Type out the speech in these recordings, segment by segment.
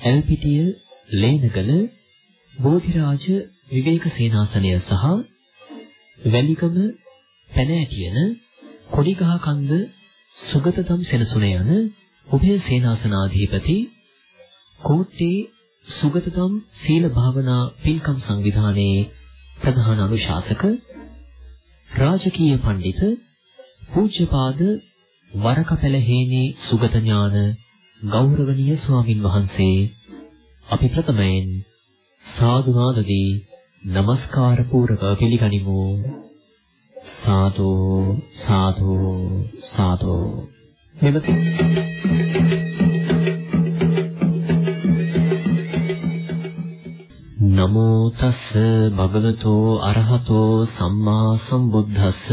ඇල්පිටිය ලේනගල බෝධිරාජ විවේක සේනාසනය සහ වැලිකම පැනෑටියන කොඩිගහ කන්ද සුගතතම් සෙනසුන යන උභය සේනාසනාධිපති කෝට්ටේ සුගතතම් සීල භාවනා පින්කම් සංවිධානයේ ප්‍රධාන අනුශාසක රාජකීය පඬිත පූජ්‍යපාද වරකපැලහේනේ සුගත ඥාන ගෞරවනීය ස්වාමින් වහන්සේ අපි ප්‍රථමයෙන් සාදු නාදදී নমස්කාර පූර්වක පිළිගනිමු. සාදු සාදු සාදු මෙවත නමෝ තස් භගවතෝ අරහතෝ සම්මා සම්බුද්දස්ස.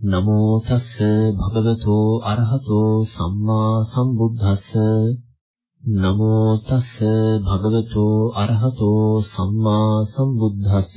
නමෝ තස් භගවතෝ අරහතෝ සම්මා සම්බුද්දස්ස. නමෝ තස් භගවතෝ අරහතෝ සම්මා සම්බුද්දස්ස.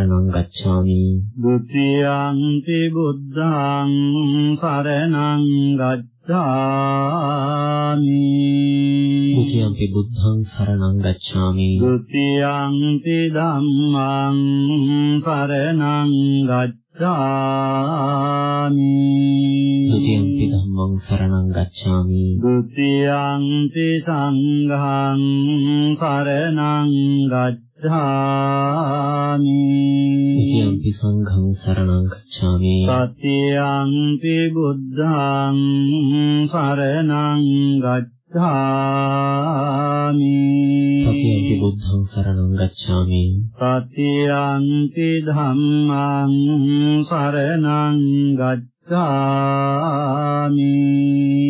සරණං ගච්ඡාමි ဒ ුතියං බුද්ධං සරණං ගච්ඡාමි ဒ ුතියං බුද්ධං සරණං ගච්ඡාමි ဒ ුතියං ධම්මං සරණං ගච්ඡාමි ဒ ුතියං ධම්මං සරණං ගච්ඡාමි ဒ ුතියං සංඝං සරණං ගච්ඡාමි ဒ ුතියං සංඝං සරණං ගච්ඡාමි සතියං බුද්ධං සරණං ගච්ඡාමි සතියං බුද්ධං සරණං ගච්ඡාමි. සතියං ධම්මං සරණං ගච්ඡාමි.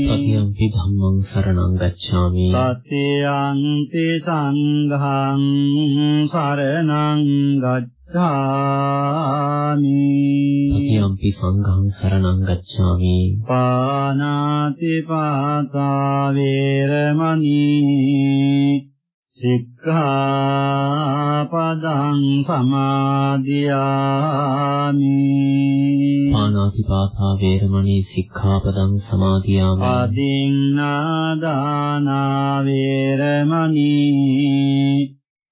සතියං ධම්මං සරණං ගච්ඡාමි. සතියං සංඝං සරණං ගච්ඡාමි සතියං සංඝං සරණං ගච්ඡාමි. පානාති පාතා වේරමණී සික්ඛාපදං සමාදියාමි. පානාතිපාතා වේරමණී සික්ඛාපදං සමාදියාමි. අදින්නාදානා වේරමණී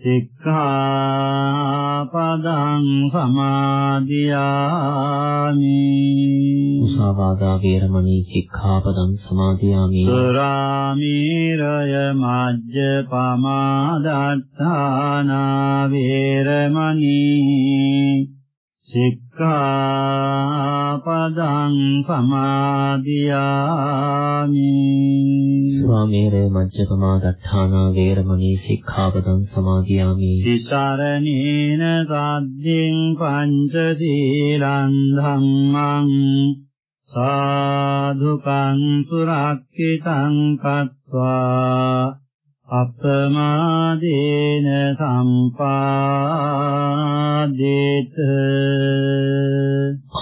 සික්ඛාපදං සමාදියාමි। මුසාවාදා වේරමණී සික්ඛාපදං සමාදියාමි। සුරාමීරය මජ්ජ පමාදත්තානා වේරමණී සික්ඛාපදං සමාදියාමි। සුරාමේරය මජ්ජපමා දට්ඨානා වේරමණී සික්ඛාපදං සමාදියාමි। තිසරණේන සද්දින් පංච සීලං ධම්මං සාධුකං සුරක්ඛිතං කତ୍වා අප්‍රමාදේන සම්පාදේත।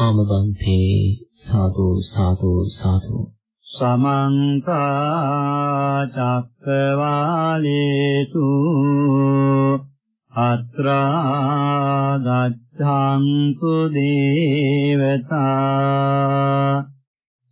ආමබන්තේ සාදු සාදු සාදු। සමන්ත චක්කවාලේසු। අත්‍රා ගච්ඡන්තු දේවතා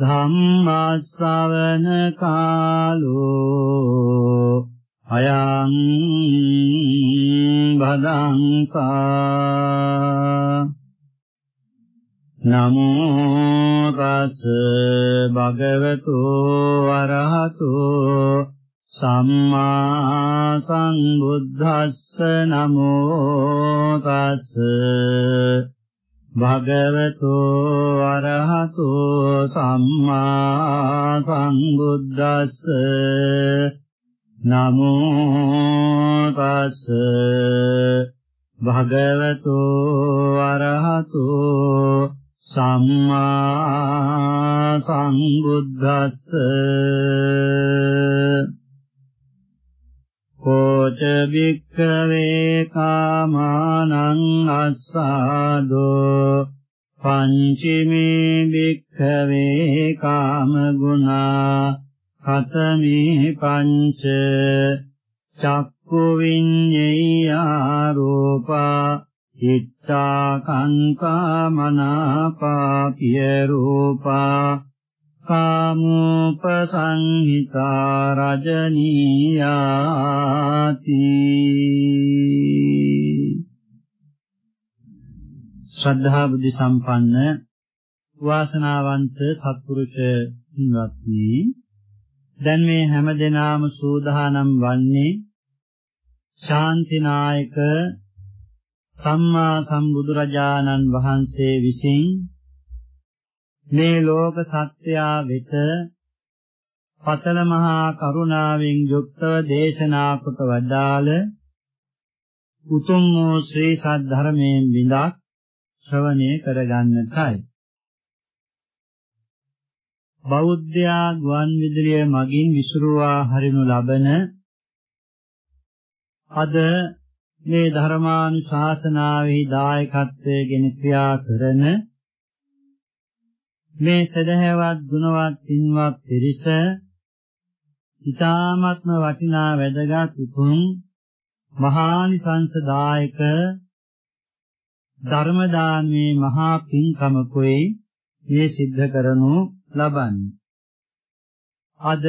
ධම්මස්සවන කාලෝ අයං බදංකා නමෝ තස් භගවතු වරහතු සම්මා සංබුද්දස්ස නමෝ තස් භගවතු අරහතු සම්මා සංබුද්දස්ස නමෝ තස් භගවතු අරහතු සම්මා සංබුද්දස්ස කෝච භික්ඛවේ කාමානං අස්සාදෝ පංචමේ භික්ඛවේ කාම ගුණා කතමේ පංච චක්කු විඤ්ඤයා රූපා ඉත්තා කංකා මනාපා පිය රූපා කාමෝපසංහිතා රජනීයාති ශ්‍රද්ධා බුද්ධ සම්පන්න වාසනාවන්ත සත්පුරුෂ හිමිවත්නි. දැන් මේ හැම දිනාම සූදානම් වන්නේ ශාන්තිනායක සම්මා සම්බුදුරජාණන් වහන්සේ විසින් මේ ලෝක සත්‍යයා වෙත පතල මහා කරුණාවෙන් යුක්තව දේශනා කොට වදාළ උතුම් වූ ශ්‍රී සද්ධර්මයෙන් විඳක් ශ්‍රවණය කරගන්නටයි. බෞද්ධයා ගුවන් විදුලිය මගින් විසුරුවා හරිනු ලබන අද මේ ධර්මානුශාසනාවෙහි දායකත්වයෙන් ක්‍රියා කරන මේ සදහැවත් ගුණවත් පින්වත් පිරිස ඊ타ත්ම වටිනා වැදගත් උතුම් මහානිසංසදායක ධර්ම දානමේ මහා පින්කමකෝයි මේ සිද්ධ කරනු ලබන්නේ. අද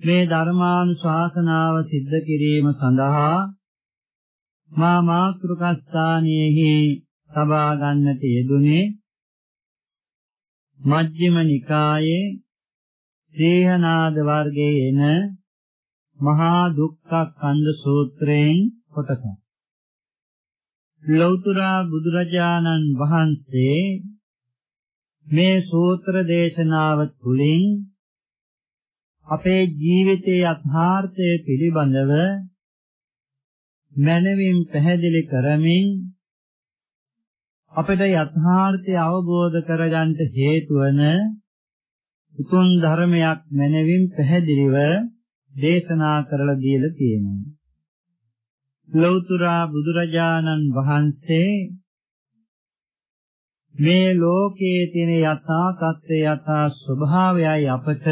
මේ ධර්මානුශාසනාව සිද්ධ කිරීම සඳහා මා මාතෘකස්ථානයේහි සබා ගන්නට යෙදුනේ මජ්ක්‍ධිම නිකායේ සීහනාද වර්ගයේ එන මහා දුක්ඛ කන්ද සූත්‍රයෙන් කොටසක්. ලෞතර බුදුරජාණන් වහන්සේ මේ සූත්‍ර දේශනාව තුළින් අපේ ජීවිතයේ යථාර්ථය පිළිබඳව මනවින් පැහැදිලි කරමින් අපිට යථාර්ථය අවබෝධ කරගන්න හේතු වන උතුම් ධර්මයක් මනවින් පැහැදිලිව දේශනා කරලා දීලා තියෙනවා. ලෞතර බුදුරජාණන් වහන්සේ මේ ලෝකයේ තියෙන යථා තත්ත්වය යථා ස්වභාවයයි අපට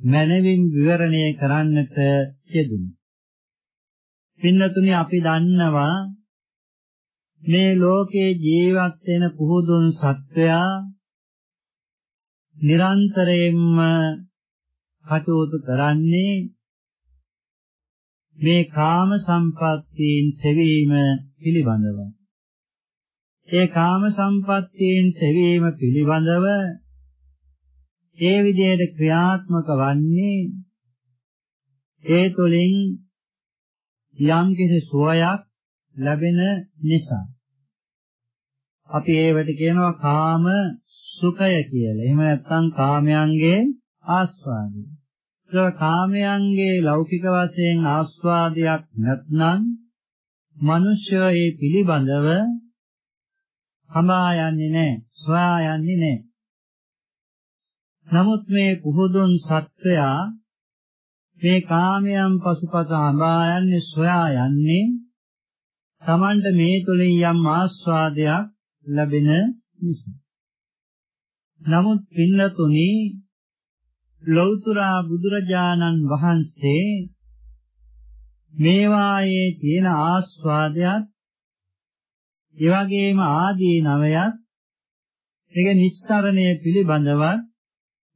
මනවින් විවරණය කරන්නට යෙදුනේ. පින්නතුනි අපි දන්නවා මේ ලෝකේ ජීවත් වෙන පුහුදුන් සත්වයා නිරන්තරයෙන්ම කටයුතු කරන්නේ මේ කාම සම්පත්තීන් සෙවීම පිළිබඳව. ඒ කාම සම්පත්තීන් සෙවීම පිළිබඳව ඒ විදිහට ක්‍රියාත්මක වන්නේ ඒ තුළින් යම් කිසි සුවයක් ලැබෙන නිසා අපි ඒවට කියනවා කාම සුඛය කියලා. එහෙම නැත්නම් කාමයන්ගේ ආස්වාදය. ඒක කාමයන්ගේ ලෞකික වශයෙන් ආස්වාදයක් නැත්නම් මිනිස්යෝ ඒ පිළිබඳව හඹා යන්නේ නැහැ, සොයා යන්නේ නැහැ. නමුත් මේ පුහුදුන් සත්වයා මේ කාමයන් පසුපස හඹා යන්නේ සොයා යන්නේ Tamanට මේ තුලින් යම් ආස්වාදයක් ලැබෙන නිසා. නමුත් පින්නතුනි ලෞතර බුදුරජාණන් වහන්සේ මේවායේ තියෙන ආස්වාදයක් ඒ වගේම ආදීනවයත් ඒක නිස්සරණය පිළිබඳව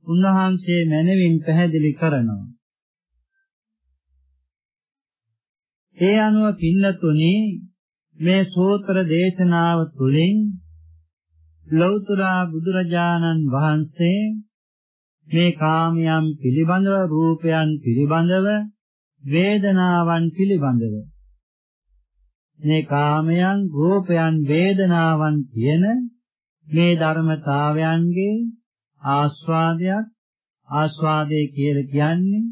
උන්වහන්සේ මැනවින් පැහැදිලි කරනවා. ඒ අනුව පින්නතුනි මේ සූත්‍ර දේශනාව තුළින් ලෞතර බුදුරජාණන් වහන්සේ මේ කාමයන් පිළිබඳව රූපයන් පිළිබඳව වේදනාවන් පිළිබඳව මේ කාමයන් රූපයන් වේදනාවන් කියන මේ ධර්මතාවයන්ගේ ආස්වාදයක් ආස්වාදයේ කියලා කියන්නේ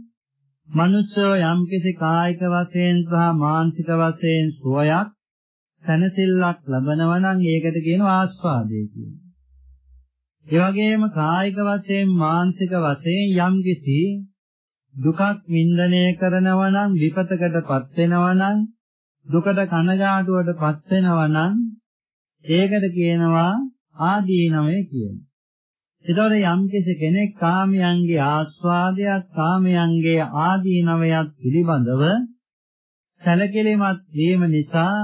මනුෂ්‍යව යම්කිසි කායික වශයෙන් සහ මානසික වශයෙන් සුවයක් සැනසෙල්ලක් ලබනවා නම් ඒකට කියනවා ආස්වාදය කියලා. ඒ වගේම කායික වශයෙන් මානසික වශයෙන් යම්කිසි දුකක් වින්දනය කරනවා නම් විපතකටපත් වෙනවා නම් දුකට කනගාටුවටපත් වෙනවා නම් ඒකට කියනවා ආදීනමය කියලා. එතකොට යම්කිසි කෙනෙක් කාමයන්ගේ ආස්වාදයක් කාමයන්ගේ ආදීනවයක් පිළිබඳව සැලකිලිමත් වීම නිසා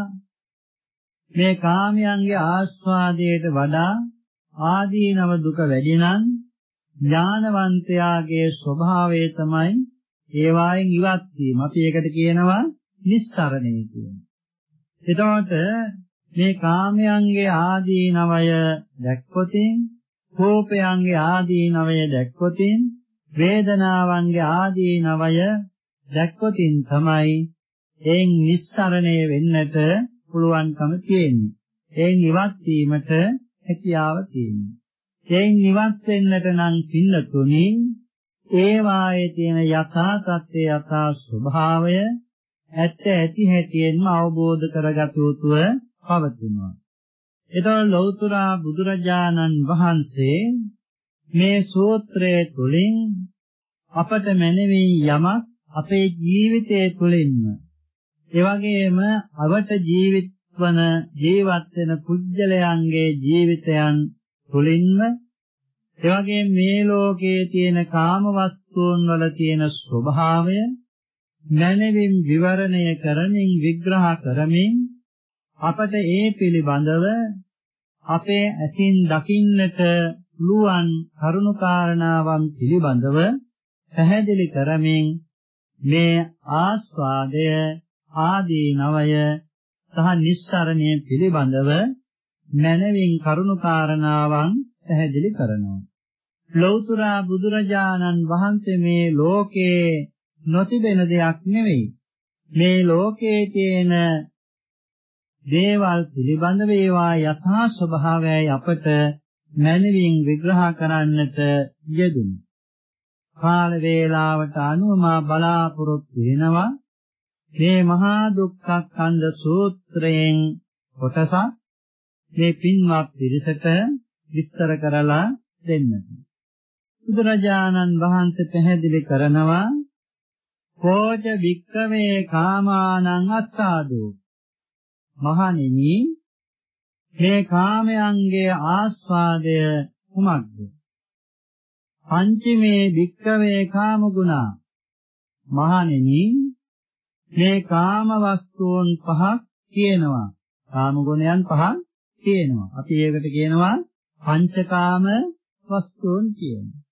මේ කාමයන්ගේ ආස්වාදයට වඩා ආදීනව දුක වැඩි නම් ඥානවන්තයාගේ ස්වභාවය තමයි ඒවායින් ඉවත් වීම. අපි ඒකට කියනවා නිස්සරණය කියලා. එතකොට මේ කාමයන්ගේ ආදීනවය දැක්කොතින් කෝපයන්ගේ ආදීනවය දැක්කොතින් වේදනාවන්ගේ ආදීනවය දැක්කොතින් තමයි එයින් නිස්සරණය වෙන්නට පුළුවන්කම තියෙන්නේ. එයින් ඉවත් වීමට හැකියාව තියෙනවා. එයින් ඉවත් වෙන්නට නම් පින්නතුනි ඒ වායේ තියෙන යථා තත්ත්වය යථා ස්වභාවය ඇත්ත ඇති හැටියෙන්ම අවබෝධ කරගත යුතුව පවතිනවා. එතකොට ලෞතර බුදුරජාණන් වහන්සේ මේ සූත්‍රයේ තුලින් අපට මැනවි යමක් අපේ ජීවිතයේ තුලින්ම ඒ වගේම අවට ජීවිතවන ජීවත් වෙන පුජ්‍යලයන්ගේ ජීවිතයන් තුලින්ම ඒ වගේම මේ ලෝකයේ තියෙන කාම වස්තුන් වල තියෙන ස්වභාවය මනවින් විවරණය කරමින් විග්‍රහ කරමින් අපට ඒ පිළිබඳව අපේ ඇසින් දකින්නට පුළුවන් කරුණු කාරණාවන් පිළිබඳව පැහැදිලි කරමින් මේ ආස්වාදය ආදීනවය සහ නිස්සරණය පිළිබඳව මනවින් කරුණු කාරණාවන් පැහැදිලි කරනවා. ලෞතර බුදුරජාණන් වහන්සේ මේ ලෝකේ නොතිබෙන දෙයක් නෙවෙයි. මේ ලෝකයේ තියෙන දේවල් පිළිබඳව ඒවා යථා ස්වභාවයයි අපට මනවින් විග්‍රහ කරන්නට යෙදුණු. කාල වේලාවට අනුව මා බලාපොරොත්තු වෙනවා මේ මහා දුක්ඛස්කන්ධ සූත්‍රයෙන් කොටසක් මේ පින්වත් පිරිසට විස්තර කරලා දෙන්නට. බුදුරජාණන් වහන්සේ පැහැදිලි කරනවා කෝච වික්කමේ කාමානං අස්සාදෝ. මහණෙනි මේ කාමයන්ගේ ආස්වාදය කුමක්ද? පංචමේ වික්කමේ කාම ගුණා. මහණෙනි මේ කාම වස්තුන් පහක් තියෙනවා කාම ගුණයන් පහක් තියෙනවා අපි ඒකට කියනවා පංචකාම වස්තුන් කියනවා.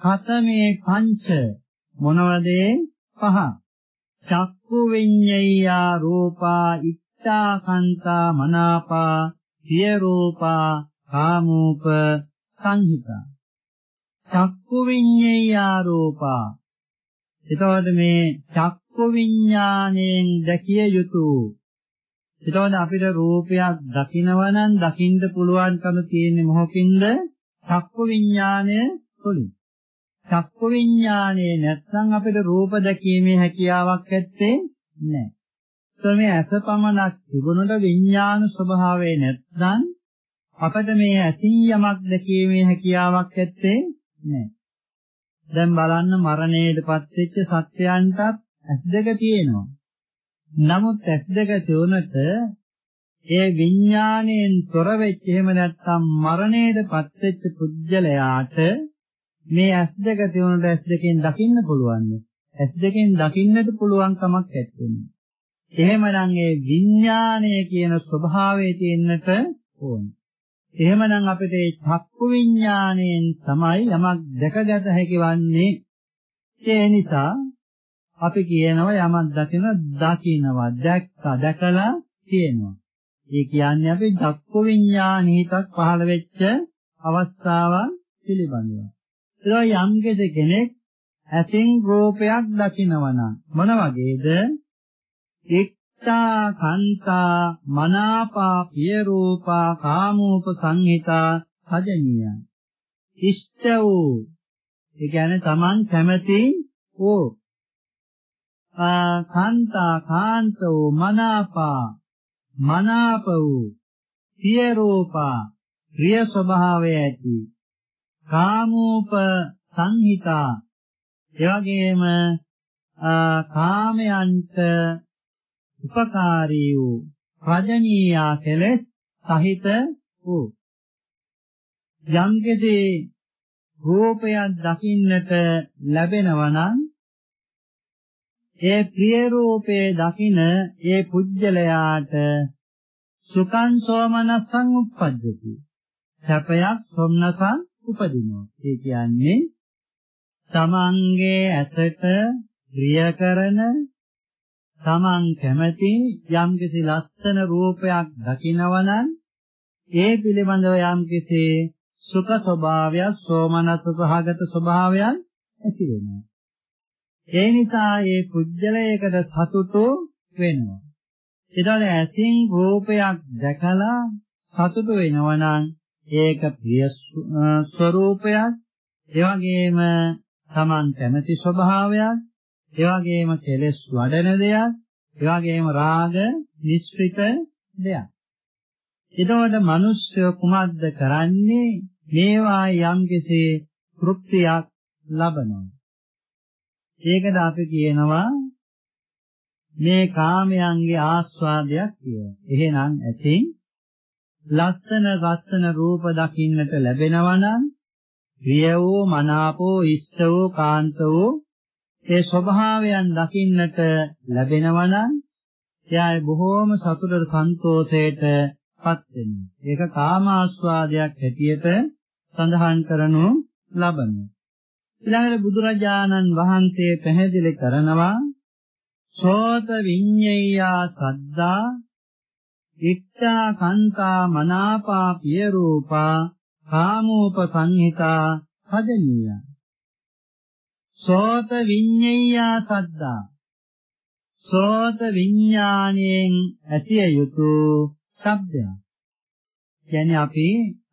කතමේ පංච මොනවද? පහ. චක්කු විඤ්ඤයා රූපා ඉත්තා කන්තා මනාපා සිය රූපා කාමූප සංහිතා. චක්කු විඤ්ඤයා රූපා. එතකොට මේ චක්කු විඥාණයෙන් දැකිය යුතු එතකොට අපිට රූපයක් දකිනවා නම් දකින්න පුළුවන්කම තියෙන්නේ මොහොකින්ද චක්කු විඥාණය තුලින් චක්කු විඥානේ නැත්නම් අපිට රූප දැකීමේ හැකියාවක් ඇත්තේ නැහැ. ඒතර මේ ඇස පමණක් තිබුණොත් විඥාන ස්වභාවය නැත්නම් අපිට මේ ඇසින් යමක් දැකීමේ හැකියාවක් ඇත්තේ නැහැ. දැන් බලන්න මරණයටපත් වෙච්ච සත්‍යයන්ටත් ඇස් දෙක තියෙනවා. නමුත් ඇස් දෙක තියුණට ඒ විඥාණයෙන් තොර වෙච්ච එහෙම නැත්නම් මරණයටපත් වෙච්ච පුජ්‍යලයාට මේ ඇස් දෙක තියුණට ඇස් දෙකෙන් දකින්න පුළුවන්. ඇස් දෙකෙන් දකින්නට පුළුවන් කමක් නැත්තේ. එහෙමනම් ඒ විඥාණය කියන ස්වභාවය තියෙන්නට ඕනේ. එහෙමනම් අපිට මේ චක්කු විඥාණයෙන් තමයි යමක් දැකගත හැකි වන්නේ. ඒ නිසා අපි කියනවා යමක් දකින දකින්නවා දැක්කා දැකලා තියෙනවා. ඒ කියන්නේ අපි චක්කු විඥානීතක් පහළ වෙච්ච අවස්ථාවන් පිළිබඳව. ඒ යම් කෙනෙක් ඇසින් රූපයක් දකිනවා නම් මොන වගේද? එක්තා කන්තා මනාපා පිය රූපා කාමෝප සංහිතා සජනීය. ඉෂ්ට වූ ඒ කියන්නේ Taman කැමති වූ කාන්තා කාන්තෝ මනාපා. මනාප වූ පිය රූපා ප්‍රිය ස්වභාවය ඇති. කාමෝප සංහිතා. එවැගේම කාමයන්ට උපකාරී වූ රජනීයා කෙලෙස් සහිත වූ. යම්කිසි රූපයක් දකින්නට ලැබෙනවා නම් ඒ ප්‍රිය රූපේ දකින ඒ පුජ්‍යලයාට සුඛං සෝමනස්සං උප්පජ්ජති සැපයක් සොම්නසං උපදිනවා ඒ කියන්නේ තමන්ගේ ඇසට ප්‍රිය කරන තමන් කැමති යම්කිසි ලස්සන රූපයක් දකිනවනම් ඒ පිළිබඳව යම්කිසි සුඛ ස්වභාවයක් සෝමනස්ස සහගත ස්වභාවයක් ඇති වෙනවා. ඒ නිසා මේ කුජලයකට සතුටු වෙනවා. ඊට ඇසින් රූපයක් දැකලා සතුටු වෙනවනම් ඒක ප්‍රිය ස්වરૂපයක් ඒ වගේම Taman කැමති ස්වභාවයක්. ඒ වගේම කෙලෙස් වඩන දෙයක්. ඒ වගේම රාග නිස්ෘත දෙයක්. එතකොට මිනිස්සු කුමක්ද කරන්නේ? මේවා යම්කිසි තෘප්තියක් ලබනවා. ඒකද අපි කියනවා මේ කාමයන්ගේ ආස්වාදයක් කියලා. එහෙනම් ඇතින් ලස්සන ලස්සන රූප දකින්නට ලැබෙනවා නම් ප්‍රිය වූ මනාපෝ ඉෂ්ට වූ කාන්ත වූ ඒ ස්වභාවයන් දකින්නට ලැබෙනවා නම් එයා බොහෝම සතුටට සන්තෝෂයට පත් වෙනවා. ඒක කාමාස්වාදයක් හැටියට සඳහන් කරනු ලබනවා. ඊළඟට බුදුරජාණන් වහන්සේ පැහැදිලි කරනවා සෝත විඤ්ඤයා සද්දා ඉක්ඛා කන්තා මනාපා පිය රූපා කාමෝප සංහිතා පදනීය සෝත විඤ්ඤයා සද්දා සෝත විඥාණයෙන් ඇසිය යුතු ශබ්දයක්. කියන්නේ අපි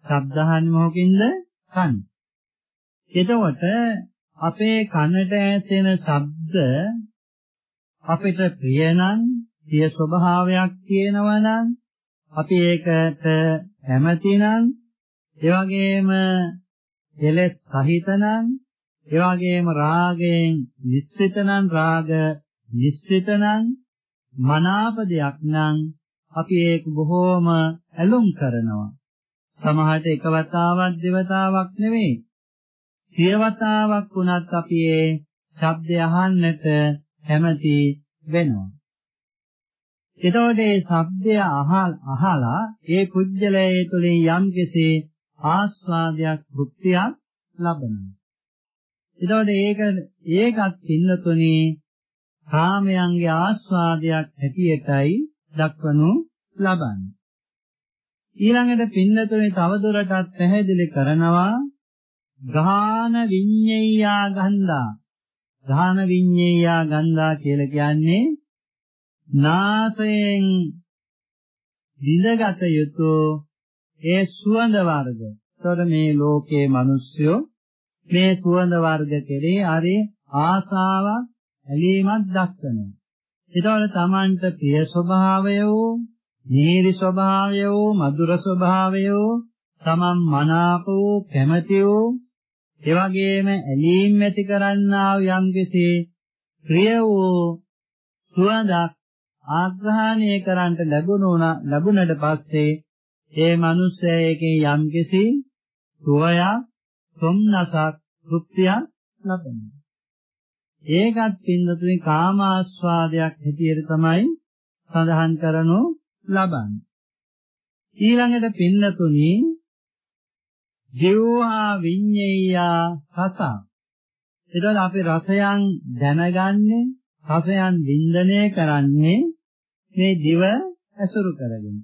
ශබ්ද අහන්නේ මොකකින්ද? කන. එතකොට අපේ කනට ඇසෙන ශබ්ද අපිට ප්‍රිය නම්, ප්‍රිය ස්වභාවයක් තියෙනවා නම්, අපි ඒකට කැමති නම්, ඒ වගේම දෙලෙස් සහිත නම්, ඒ වගේම රාගයෙන් නිස්සිත නම් රාග නිස්සිත නම් මනාප දෙයක් නම් අපි ඒක බොහෝම ඇලුම් කරනවා. සමහරට එක වතාවක් දෙවතාවක් නෙවෙයි සියවතාවක් වුණත් අපි ඒ ශබ්දය අහන්නට කැමති වෙනවා. එතකොට මේ ශබ්දය අහලා ඒ කුජලයේ තුලින් යම්කිසි ආස්වාදයක් භුක්තියක් ලබනවා. එතකොට ඒක ඒකත් පින්නතුනේ කාමයන්ගේ ආස්වාදයක් හැටියටයි දක්වනු ලබන්නේ. ඊළඟට පින්නතුනේ තවදුරටත් පැහැදිලි කරනවා ගාන විඤ්ඤයා ගන්ධා ගාන විඤ්ඤයා ගන්ධා කියලා කියන්නේ නාසයෙන් විඳගත යුතු ඒ සුවඳ වර්ග. ඒතකොට මේ ලෝකයේ මිනිස්සු මේ සුවඳ වර්ග කෙරේ හරි ආසාවක් ඇලීමක් දක්වනවා. ඒතකොට Tamanට ප්‍රිය ස්වභාවය වූ, නීරි ස්වභාවය වූ, මధుර ස්වභාවය වූ, Taman මනාප වූ, කැමැති වූ ඒ වගේම ඇලීම් ඇති කරන්නා වූ යම්කිසි ප්‍රිය වූ සුවඳක් ආග්‍රහණය කරන්ට ලැබුණා ලැබුණට පස්සේ ඒ මිනිස්සයා ඒකේ යම්කිසි සුවයක් සොම්නසක් තෘප්තියක් ලබනවා. ඒකත් පින්නතුනේ කාම ආස්වාදයක් හැටියට තමයි සඳහන් කරනු ලබන්නේ. ඊළඟට පින්නතුනි ජීවහා විඤ්ඤේයා රස. එතකොට අපි රසයන් දැනගන්නේ රසයන් වින්දනය කරන්නේ මේ දිව ඇසුරු කරගෙන.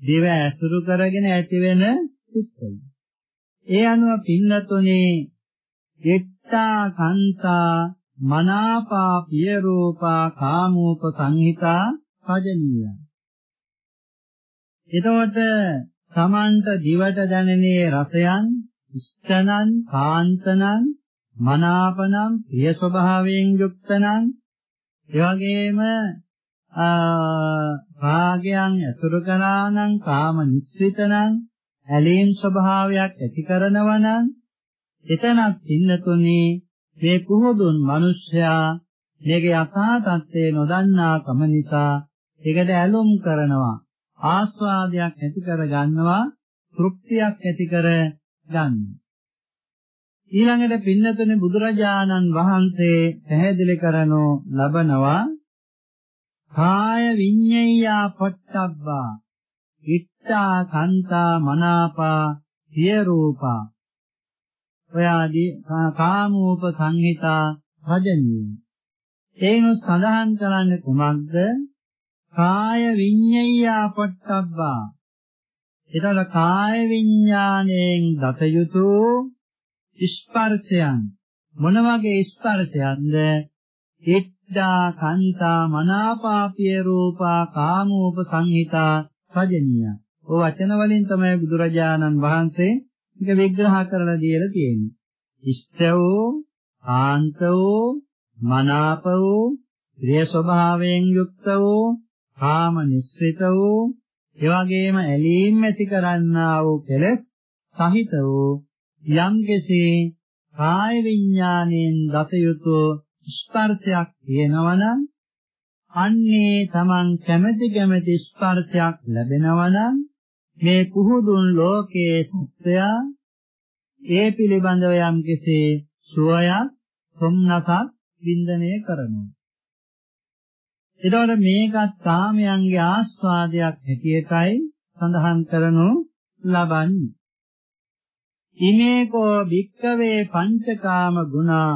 දිව ඇසුරු කරගෙන ඇතිවෙන සිත්වල. ඒ අනුව පින්නතුනේ යෙත්තා කාන්තා මනාපා පිය රූපා කාමෝප සංහිතා පජනීය. එතකොට සමන්ත දිවට දැනෙනේ රසයන් ඉෂ්ඨනං කාන්තනං මනාපනම් ප්‍රිය ස්වභාවයෙන් යුක්තනම් එවැගේම රාගයන් ඇසුරු කරානම් කාම නිස්සිතනම් ඇලීම් ස්වභාවයක් ඇති කරනවනම් එතනක් ඉන්නතුනේ මේ කුහුදුන් මිනිසයා මේකේ යථා තත්ත්වය නොදන්නා කම නිසා ඒකට ඇලොම් කරනවා. ආස්වාදයක් ඇති කර ගන්නවා තෘප්තියක් ඇති කර ගන්නවා ඊළඟට පින්නතුනේ බුදුරජාණන් වහන්සේ පැහැදිලි කරනෝ ලබනවා කාය විඤ්ඤයා පොට්ටබ්බා ඉත්තා කාන්තා මනාපා සිය රූපා. ඔය ආදී කාමෝප සංහිතා රජනීය. ඒනු සඳහන් කරන්නේ කුමක්ද? කාය විඤ්ඤයා පොට්ටබ්බා එතන කාය විඥාණයෙන් දත යුතු ස්පර්ශයන් මොන වගේ ස්පර්ශයන්ද ඉද්දා කාන්තා මනාපාපිය රූපා කාමෝප සංහිතා රජනීය. ඔය වචන වලින් තමයි බුදුරජාණන් වහන්සේ මේක විග්‍රහ කරලා දීලා තියෙන්නේ. ඉෂ්ඨවෝ, ආන්තවෝ, මනාපවෝ, ප්‍රිය ස්වභාවයෙන් යුක්තවෝ, කාම නිස්සිතවෝ, එවැගේම ඇලීම් ඇති කරන්නා වූ කෙලෙස් සහිත වූ යම්කිසි කාය විඥාණයෙන් දත යුතු ස්පර්ශයක් තියෙනවනම් අන්නේ Taman කැමැති කැමැති ස්පර්ශයක් ලැබෙනවනම් මේ කුහුදුන් ලෝකයේ සත්‍යය ඒ පිළිබඳව යම්කිසි සුවයක් සොම්නසක් වින්දනය කරනවා. එතකොට මේකත් කාමයන්ගේ ආස්වාදයක් හැටියටයි සඳහන් කරනු ලබන්නේ. ඉමේකෝ භික්කවේ පංචකාම ගුණා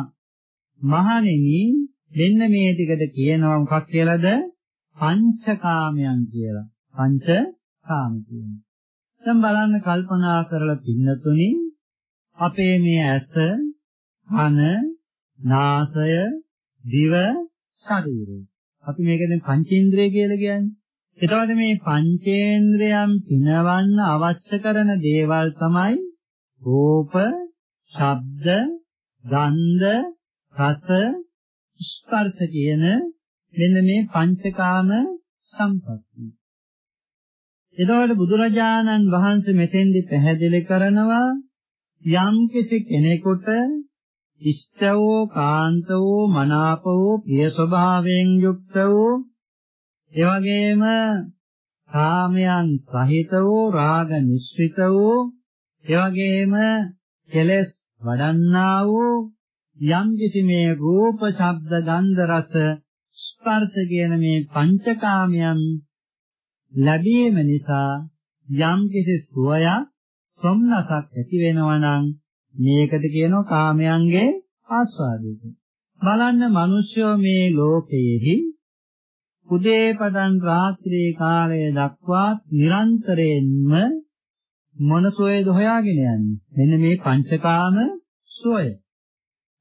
මහණෙනි මෙන්න මේ ටිකට කියනවා මොකක් කියලාද? පංචකාමයන් කියලා. පංචකාම කියන්නේ. දැන් බලන්න කල්පනා කරලා පින්නතුනි අපේ මේ ඇස කන නාසය දිව ශරීරය. අපි මේක දැන් පංචේන්ද්‍රය කියලා කියන්නේ එතකොට මේ පංචේන්ද්‍රයන් පිනවන්න අවශ්‍ය කරන දේවල් තමයි රූප, ශබ්ද, ගන්ධ, රස, ස්පර්ශ කියන මෙන්න මේ පංචකාම සම්පatti. එතකොට බුදුරජාණන් වහන්සේ මෙතෙන්දි පැහැදිලි කරනවා යම් කෙනෙකුට ඉෂ්ඨවෝ කාන්තවෝ මනාපවෝ ප්‍රිය ස්වභාවයෙන් යුක්ත වූ එවැගේම කාමයන් සහිත වූ රාග නිස්සිත වූ එවැගේම කෙලස් වඩන්නා වූ යම් කිසි මේ රූප ශබ්ද ගන්ධ රස ස්පර්ශ කියන මේ පංචකාමයන් ලැබීම නිසා යම් කිසි සුවයක් සොම්නසක් ඇති වෙනවා නම් මේකට කියනවා කාමයන්ගේ ආස්වාදය බලන්න මිනිස්සු මේ ලෝකයේහි උදේ පටන් රාත්‍රී කාලය දක්වා නිරන්තරයෙන්ම මොන සෝයේද හොයාගෙන යන්නේ. මෙන්න මේ පංචකාම සෝය.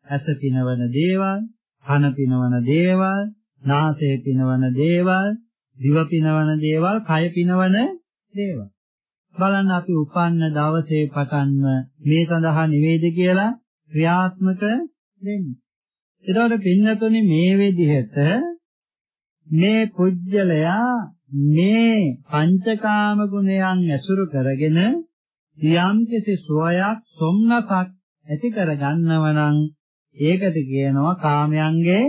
ඇස පිනවන දේවල් කන පිනවන දේවල් නාසය පිනවන දේවල් දිව පිනවන දේවල් කය පිනවන දේවල්. බලන්න අපි උපන්න දවසේ පටන්ම මේ සඳහා නිවේද කියලා ක්‍රියාත්මක වෙන්නේ. ඒතකොට පින්නතුනි මේ විදිහට මේ පුජ්‍යලයා මේ පංචකාම ගුණයන් ඇසුරු කරගෙන යම්කිසි සුවයක් සොම්නසක් ඇති කර ගන්නව නම් ඒකට කියනවා කාමයන්ගේ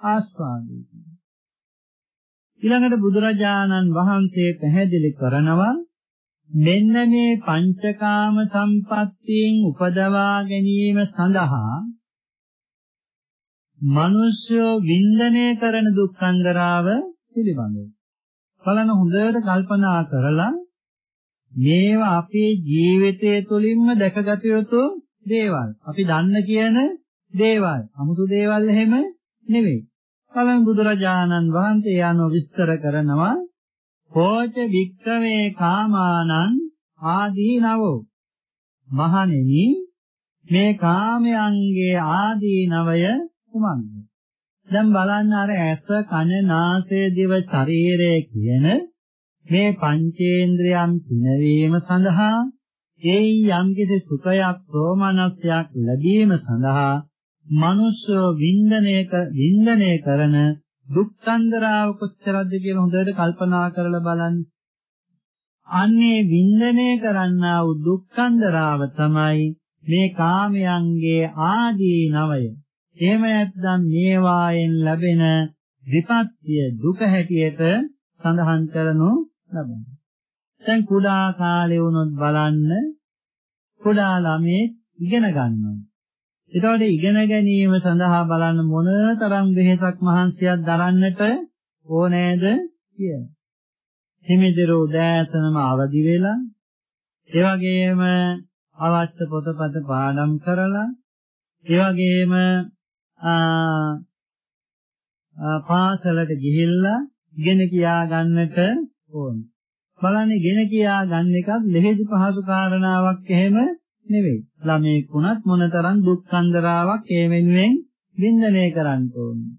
ආස්වාදය ඊළඟට බුදුරජාණන් වහන්සේ පැහැදිලි කරනවා මෙන්න මේ පංචකාම සම්පත්තියෙන් උපදවා ගැනීම සඳහා මිනිස්යෝ වින්දනය කරන දුක්ඛන්දරාව පිළිබඳව. බලන්න හොඳට කල්පනා කරලා මේවා අපේ ජීවිතය තුළින්ම දැකගත යුතු දේවල්. අපි දන්න කියන දේවල්. 아무තු දේවල් එහෙම නෙවෙයි. බලන්න බුදුරජාණන් වහන්සේ යano විස්තර කරනවා කෝච වික්කවේ කාමානං ආදීනවෝ මහණෙනි මේ කාමයන්ගේ ආදීනවය කුමක්ද? දැන් බලන්න අර ඇස කන නාසය දිව ශරීරය කියන මේ පංචේන්ද්‍රයන් පිනවීම සඳහා ඒ යම්කිසි සුඛයක් ප්‍රෝමනස්යක් ලැබීම සඳහා මනුෂ්‍ය වින්දනයක වින්දනය කරන දුක්ඛන්දරාව කොච්චරද කියලා හොඳට කල්පනා කරලා බලන්න. අන්නේ වින්දනය කරන්නා වූ දුක්ඛන්දරාව තමයි මේ කාමයන්ගේ ආදීනවය. එහෙම නැත්නම් මේවායෙන් ලැබෙන විපත්‍ය දුක හැටියට සඳහන් කරනු ලබනවා. දැන් කුඩා කාලේ වුණොත් බලන්න කුඩා ළමේ ඉගෙන ගන්නවා. ඒතකොට ඉගෙන ගැනීම සඳහා බලන්න මොන තරම් වෙහෙසක් මහන්සියක් දරන්නට ඕනෑද කියන. හිමිදිරෝ දෑසනම අවදි වෙලා ඒ වගේම අවශ්‍ය පොතපත පාඩම් කරලා ඒ වගේම පාසලට ගිහිල්ලා ඉගෙන කියා ගන්නට ඕන. බලන්න ඉගෙන කියා ගන්න එකත් ලෙහෙසි පහසු කාරණාවක් එහෙම නෙවෙයි. ළමයෙක් වුණත් මොනතරම් දුක් සංදරාවක් ඒ වෙනුවෙන් වින්දනය කරන්න ඕනේ.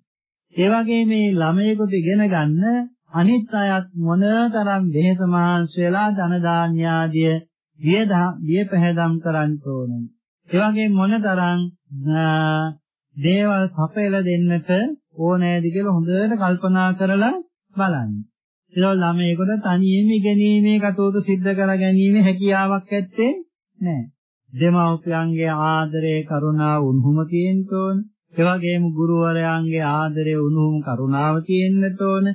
ඒ වගේ මේ ළමයෙකුට ඉගෙන ගන්න අනිත් අයත් මොනතරම් වෙහෙස මහන්සි වෙලා ධන දාන්‍ය ආදිය විය පැහැදම් කරන්න ඕනේ. ඒ වගේ මොනතරම් දේවල් සපයලා දෙන්නට ඕනෑද කියලා හොඳට කල්පනා කරලා බලන්න. ඒක ළමයෙකුට තනියෙම ඉගෙනීමේ කටයුතු සිද්ධ කර ගැනීම හැකියාවක් ඇත්තේ නැහැ. දෙමව්පියන්ගේ ආදරය කරුණාව උණුහුම තියෙන්න ඕන. ඒ වගේම ගුරුවරයන්ගේ ආදරය උණුහුම කරුණාව තියෙන්නට ඕන.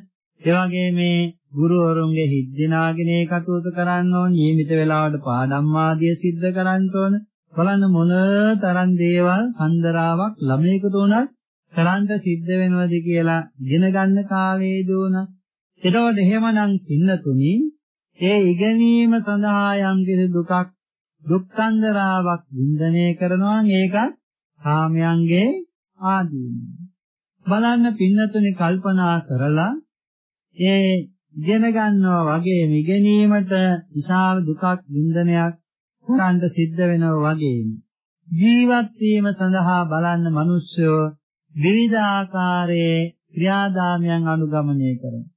ඒ වගේම මේ ගුරුවරුන්ගේ හිත් දිනාගෙන ඒ කටයුතු කරන්න ඕන. නියමිත වෙලාවට පාඩම් ආදිය සිද්ධ කරන්න ඕන. බලන්න මොන තරම් දේවල් හන්දරාවක් ළමයෙකුට උනත් කරන්ට සිද්ධ වෙනවද කියලා ඉගෙන ගන්න කාලයේදී උන. එතකොට එහෙමනම් පින්නතුනි ඒ ඉගෙනීම සඳහා යම් කිසි දුකක් දුක්ඛන්දරාවක් වින්දනය කරනවා ඒකත් කාමයන්ගේ ආදීන. බලන්න පින්නතුනි කල්පනා කරලා ඒ ඉගෙන ගන්නවා වගේ ඉගෙනීමට විශාල දුකක් වින්දනයක් කරන්න සිද්ධ වෙනවා වගේම ජීවත් වීම සඳහා බලන්න මිනිස්සු විවිධ ආකාරයේ ක්‍රියාදාමයන් අනුගමනය කරනවා.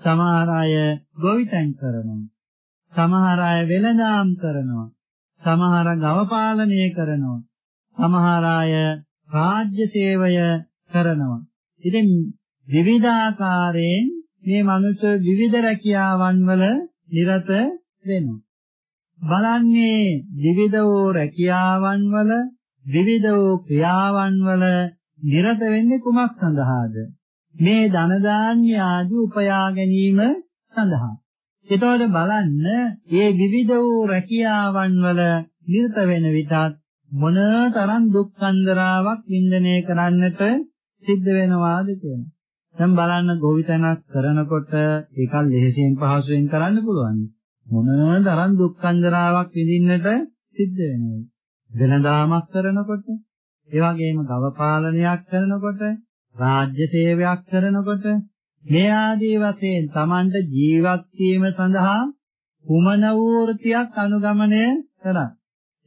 සමහර අය ගොවිතැන් කරනවා. සමහර අය වෙළඳාම් කරනවා. සමහර ගව පාලනය කරනවා. සමහර අය රාජ්‍ය සේවය කරනවා. ඉතින් විවිධාකාරයෙන් මේ මිනිස්සු විවිධ රැකියාවන් වල නිරත වෙනවා. බලන්නේ විවිධ වූ රැකියාවන් වල විවිධ වූ ක්‍රියාවන් වල නිරත වෙන්නේ කුමක් සඳහාද මේ ධන දාන්‍ය ආදී උපයා ගැනීම සඳහා එතකොට බලන්න මේ විවිධ වූ රැකියාවන් වල නිරත වෙන විටත් මොනතරම් දුක්ඛන්දරාවක් වින්දනය කරන්නට සිද්ධ වෙනවාද කියලා දැන් බලන්න ගොවිතැනක් කරනකොට ඒක ලෙහෙසියෙන් පහසුවෙන් කරන්න පුළුවන් මොනම තරම් දුක්ඛන්දරාවක් විඳින්නට සිද්ධ වෙනවා. වෙනදාමක් කරනකොට, ඒ වගේම ගව පාලනයක් කරනකොට, රාජ්‍ය සේවයක් කරනකොට මේ ආදී වශයෙන් Tamanට ජීවත් වීම සඳහා කුමන වෘත්තියක් අනුගමනය කරා.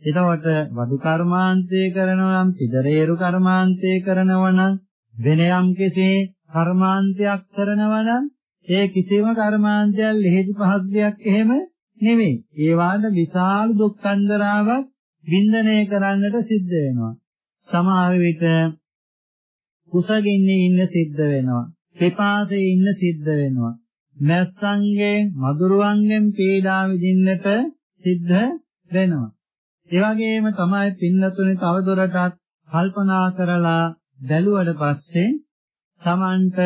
එතකොට වඩු කර්මාන්තය කරනවා නම්, පිටරේරු කර්මාන්තය කරනවා නම්, වෙන යම් කෙසේ කර්මාන්තයක් කරනවා නම් ඒ කිසිම කර්මාන්තයක් ලෙහෙසි පහසු දෙයක් එහෙම නෙවෙයි. ඒ වාද විශාල දුක්ඛන්දරාවක් වින්දනය කරන්නට සිද්ධ වෙනවා. සමහර විට කුසගින්නේ ඉන්න සිද්ධ වෙනවා. පිපාසයේ ඉන්න සිද්ධ වෙනවා. මැස්සන්ගෙන් මදුරුවන්ගෙන් පීඩා විඳින්නට සිද්ධ වෙනවා. ඒ වගේම තමයි පින්නතුනේ තවදුරටත් කල්පනා කරලා බැලුවට පස්සේ Tamanට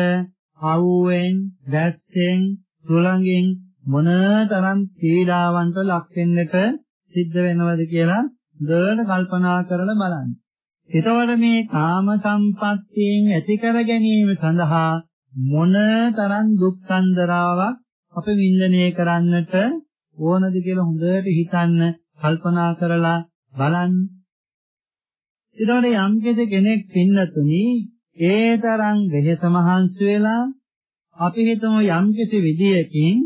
අවුවෙන්, දැස්සෙන්, සුළඟින් මොනතරම් පීඩාවන්ට ලක් වෙන්නට සිද්ධ වෙනවද කියලා දෙවන කල්පනා කරලා බලන්න. එතකොට මේ කාම සම්පත්තියෙන් ඇති කර ගැනීම සඳහා මොනතරම් දුක්ඛන්දරාවක් අපි වින්දනය කරන්නට ඕනද කියලා හොඳට හිතන්න කල්පනා කරලා බලන්න. ඊට යම් කෙනෙක් පින්නතුනි ඒ තරම් වෙහෙස මහන්සි වෙලා අපි හිතමු යම් කිසි විදියකින්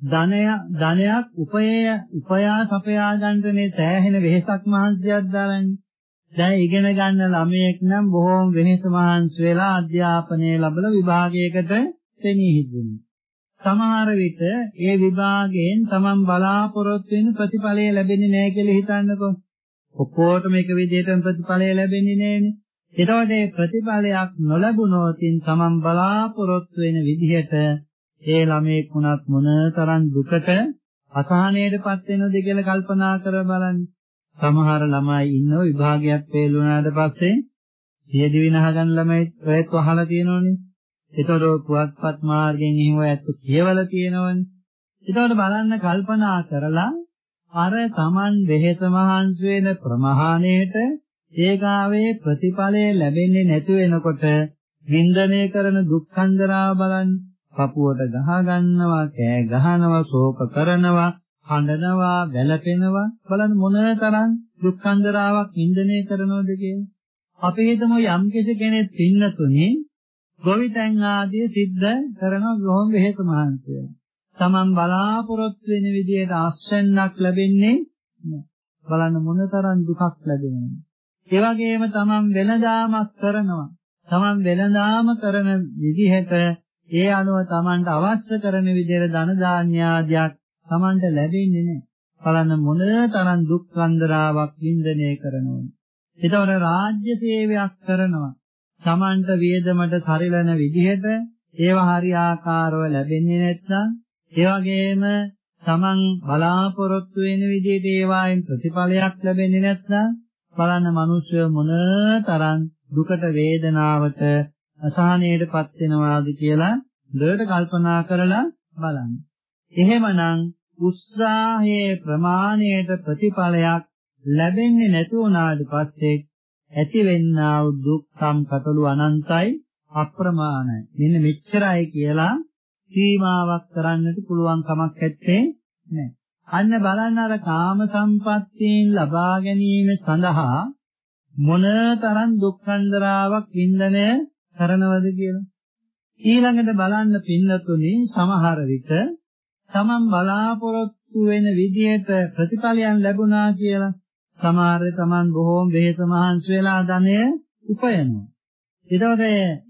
ධනය ධනයක් උපය උපයා සපයා ගන්නනේ සෑහෙන වෙහෙසක් මහන්සියක් දාලානේ. දැන් ඉගෙන ගන්න ළමයෙක් නම් බොහෝම වෙහෙස මහන්සි වෙලා අධ්‍යාපනය ලැබලා විභාගයකට තෙනී හිටිනවා. සමහර විට ඒ විභාගයෙන් Taman බලාපොරොත්තු වෙන ප්‍රතිඵලය ලැබෙන්නේ නැහැ කියලා හිතන්නකෝ. ඔක්කොටම එක විදිහටම ප්‍රතිඵලය ලැබෙන්නේ නැහැනේ. එතකොට මේ ප්‍රතිඵලයක් නොලැබුණොතින් Taman බලාපොරොත්තු වෙන විදිහට ඒ ළමයෙක් වුණත් මොනතරම් දුකට අසහනයටපත් වෙනවද කියලා කල්පනා කර බලන්න. සමහර ළමයි ඉන්නව විභාගයක් ෆේල් වුණාට පස්සේ සියදිවි නහගන්න ළමයි ඔයත් අහලා තියෙනවනේ. ඒතකොට පුවත්පත් මාර්ගයෙන් එහෙම ඔයත් කියවලා තියෙනවනේ. ඒතකොට බලන්න කල්පනා කරලා අර Taman වෙහෙස මහන්සි වෙන ප්‍රමහාණයට ඒකාවේ ප්‍රතිඵලය ලැබෙන්නේ නැතු වෙනකොට වින්දනය කරන දුක්ඛන්දරාව බලන්න පපුවට ගහ ගන්නවා කෑ ගහනවා ශෝක කරනවා හඬනවා වැළපෙනවා බලන්න මොනතරම් දුක්ඛන්දරාවක් වින්දනය කරනවද කියන්නේ අපි හිතමු යම් කෙනෙක් පින්නතුනේ ගොවිතැන් ආදී සිද්ධ කරන බොහොම වෙහෙස මහන්සිය. Taman බලාපොරොත්තු වෙන විදිහට ආශ්‍රයයක් ලැබෙන්නේ බලන්න මොනතරම් දුකක් ලැබෙනවද. ඒ වගේම Taman වෙනදාමක් කරනවා. Taman වෙනදාම කරන විදිහට ඒ අනුව Tamanට අවශ්‍ය කරන විදිහට ධන දාන්‍ය ආදියක් Tamanට ලැබෙන්නේ නැහැ. බලන්න මොන තරම් දුක් වන්දනාවක් වින්දනය කරනවද. ඒතවර රාජ්‍ය සේවයක් කරනවා. Tamanට වියදමට සරිලන විදිහට ඒවා හරියාකාරව ලැබෙන්නේ නැත්නම් ඒ වගේම Taman බලාපොරොත්තු වෙන විදිහට ඒවායින් ප්‍රතිඵලයක් ලැබෙන්නේ නැත්නම් බලන්න මිනිස්සු මොන තරම් දුකට වේදනාවට අසහනයටපත් වෙනවාද කියලා දෙයට කල්පනා කරලා බලන්න. එහෙමනම් උත්සාහයේ ප්‍රමාණයට ප්‍රතිඵලයක් ලැබෙන්නේ නැති වුණාට පස්සේ ඇතිවෙන්නා වූ දුක්ඛම් කටළු අනන්තයි අප්‍රමාණයි. මෙන්න මෙච්චරයි කියලා සීමාවක් කරන්නට පුළුවන් කමක් නැත්තේ නෑ. අන්න බලන්න අර කාම සම්පත්තීන් ලබා ගැනීම සඳහා මොනතරම් දුක්ඛන්දරාවක් වින්දනය කරනවද කියලා. ඊළඟට බලන්න පින්නතුනි සමහර විට තමන් බලාපොරොත්තු වෙන විදිහට ප්‍රතිඵලයන් ලැබුණා කියලා සමහර තමන් බොහෝම වෙහෙස මහන්සි වෙලා ධනය උපයනවා. එතකොට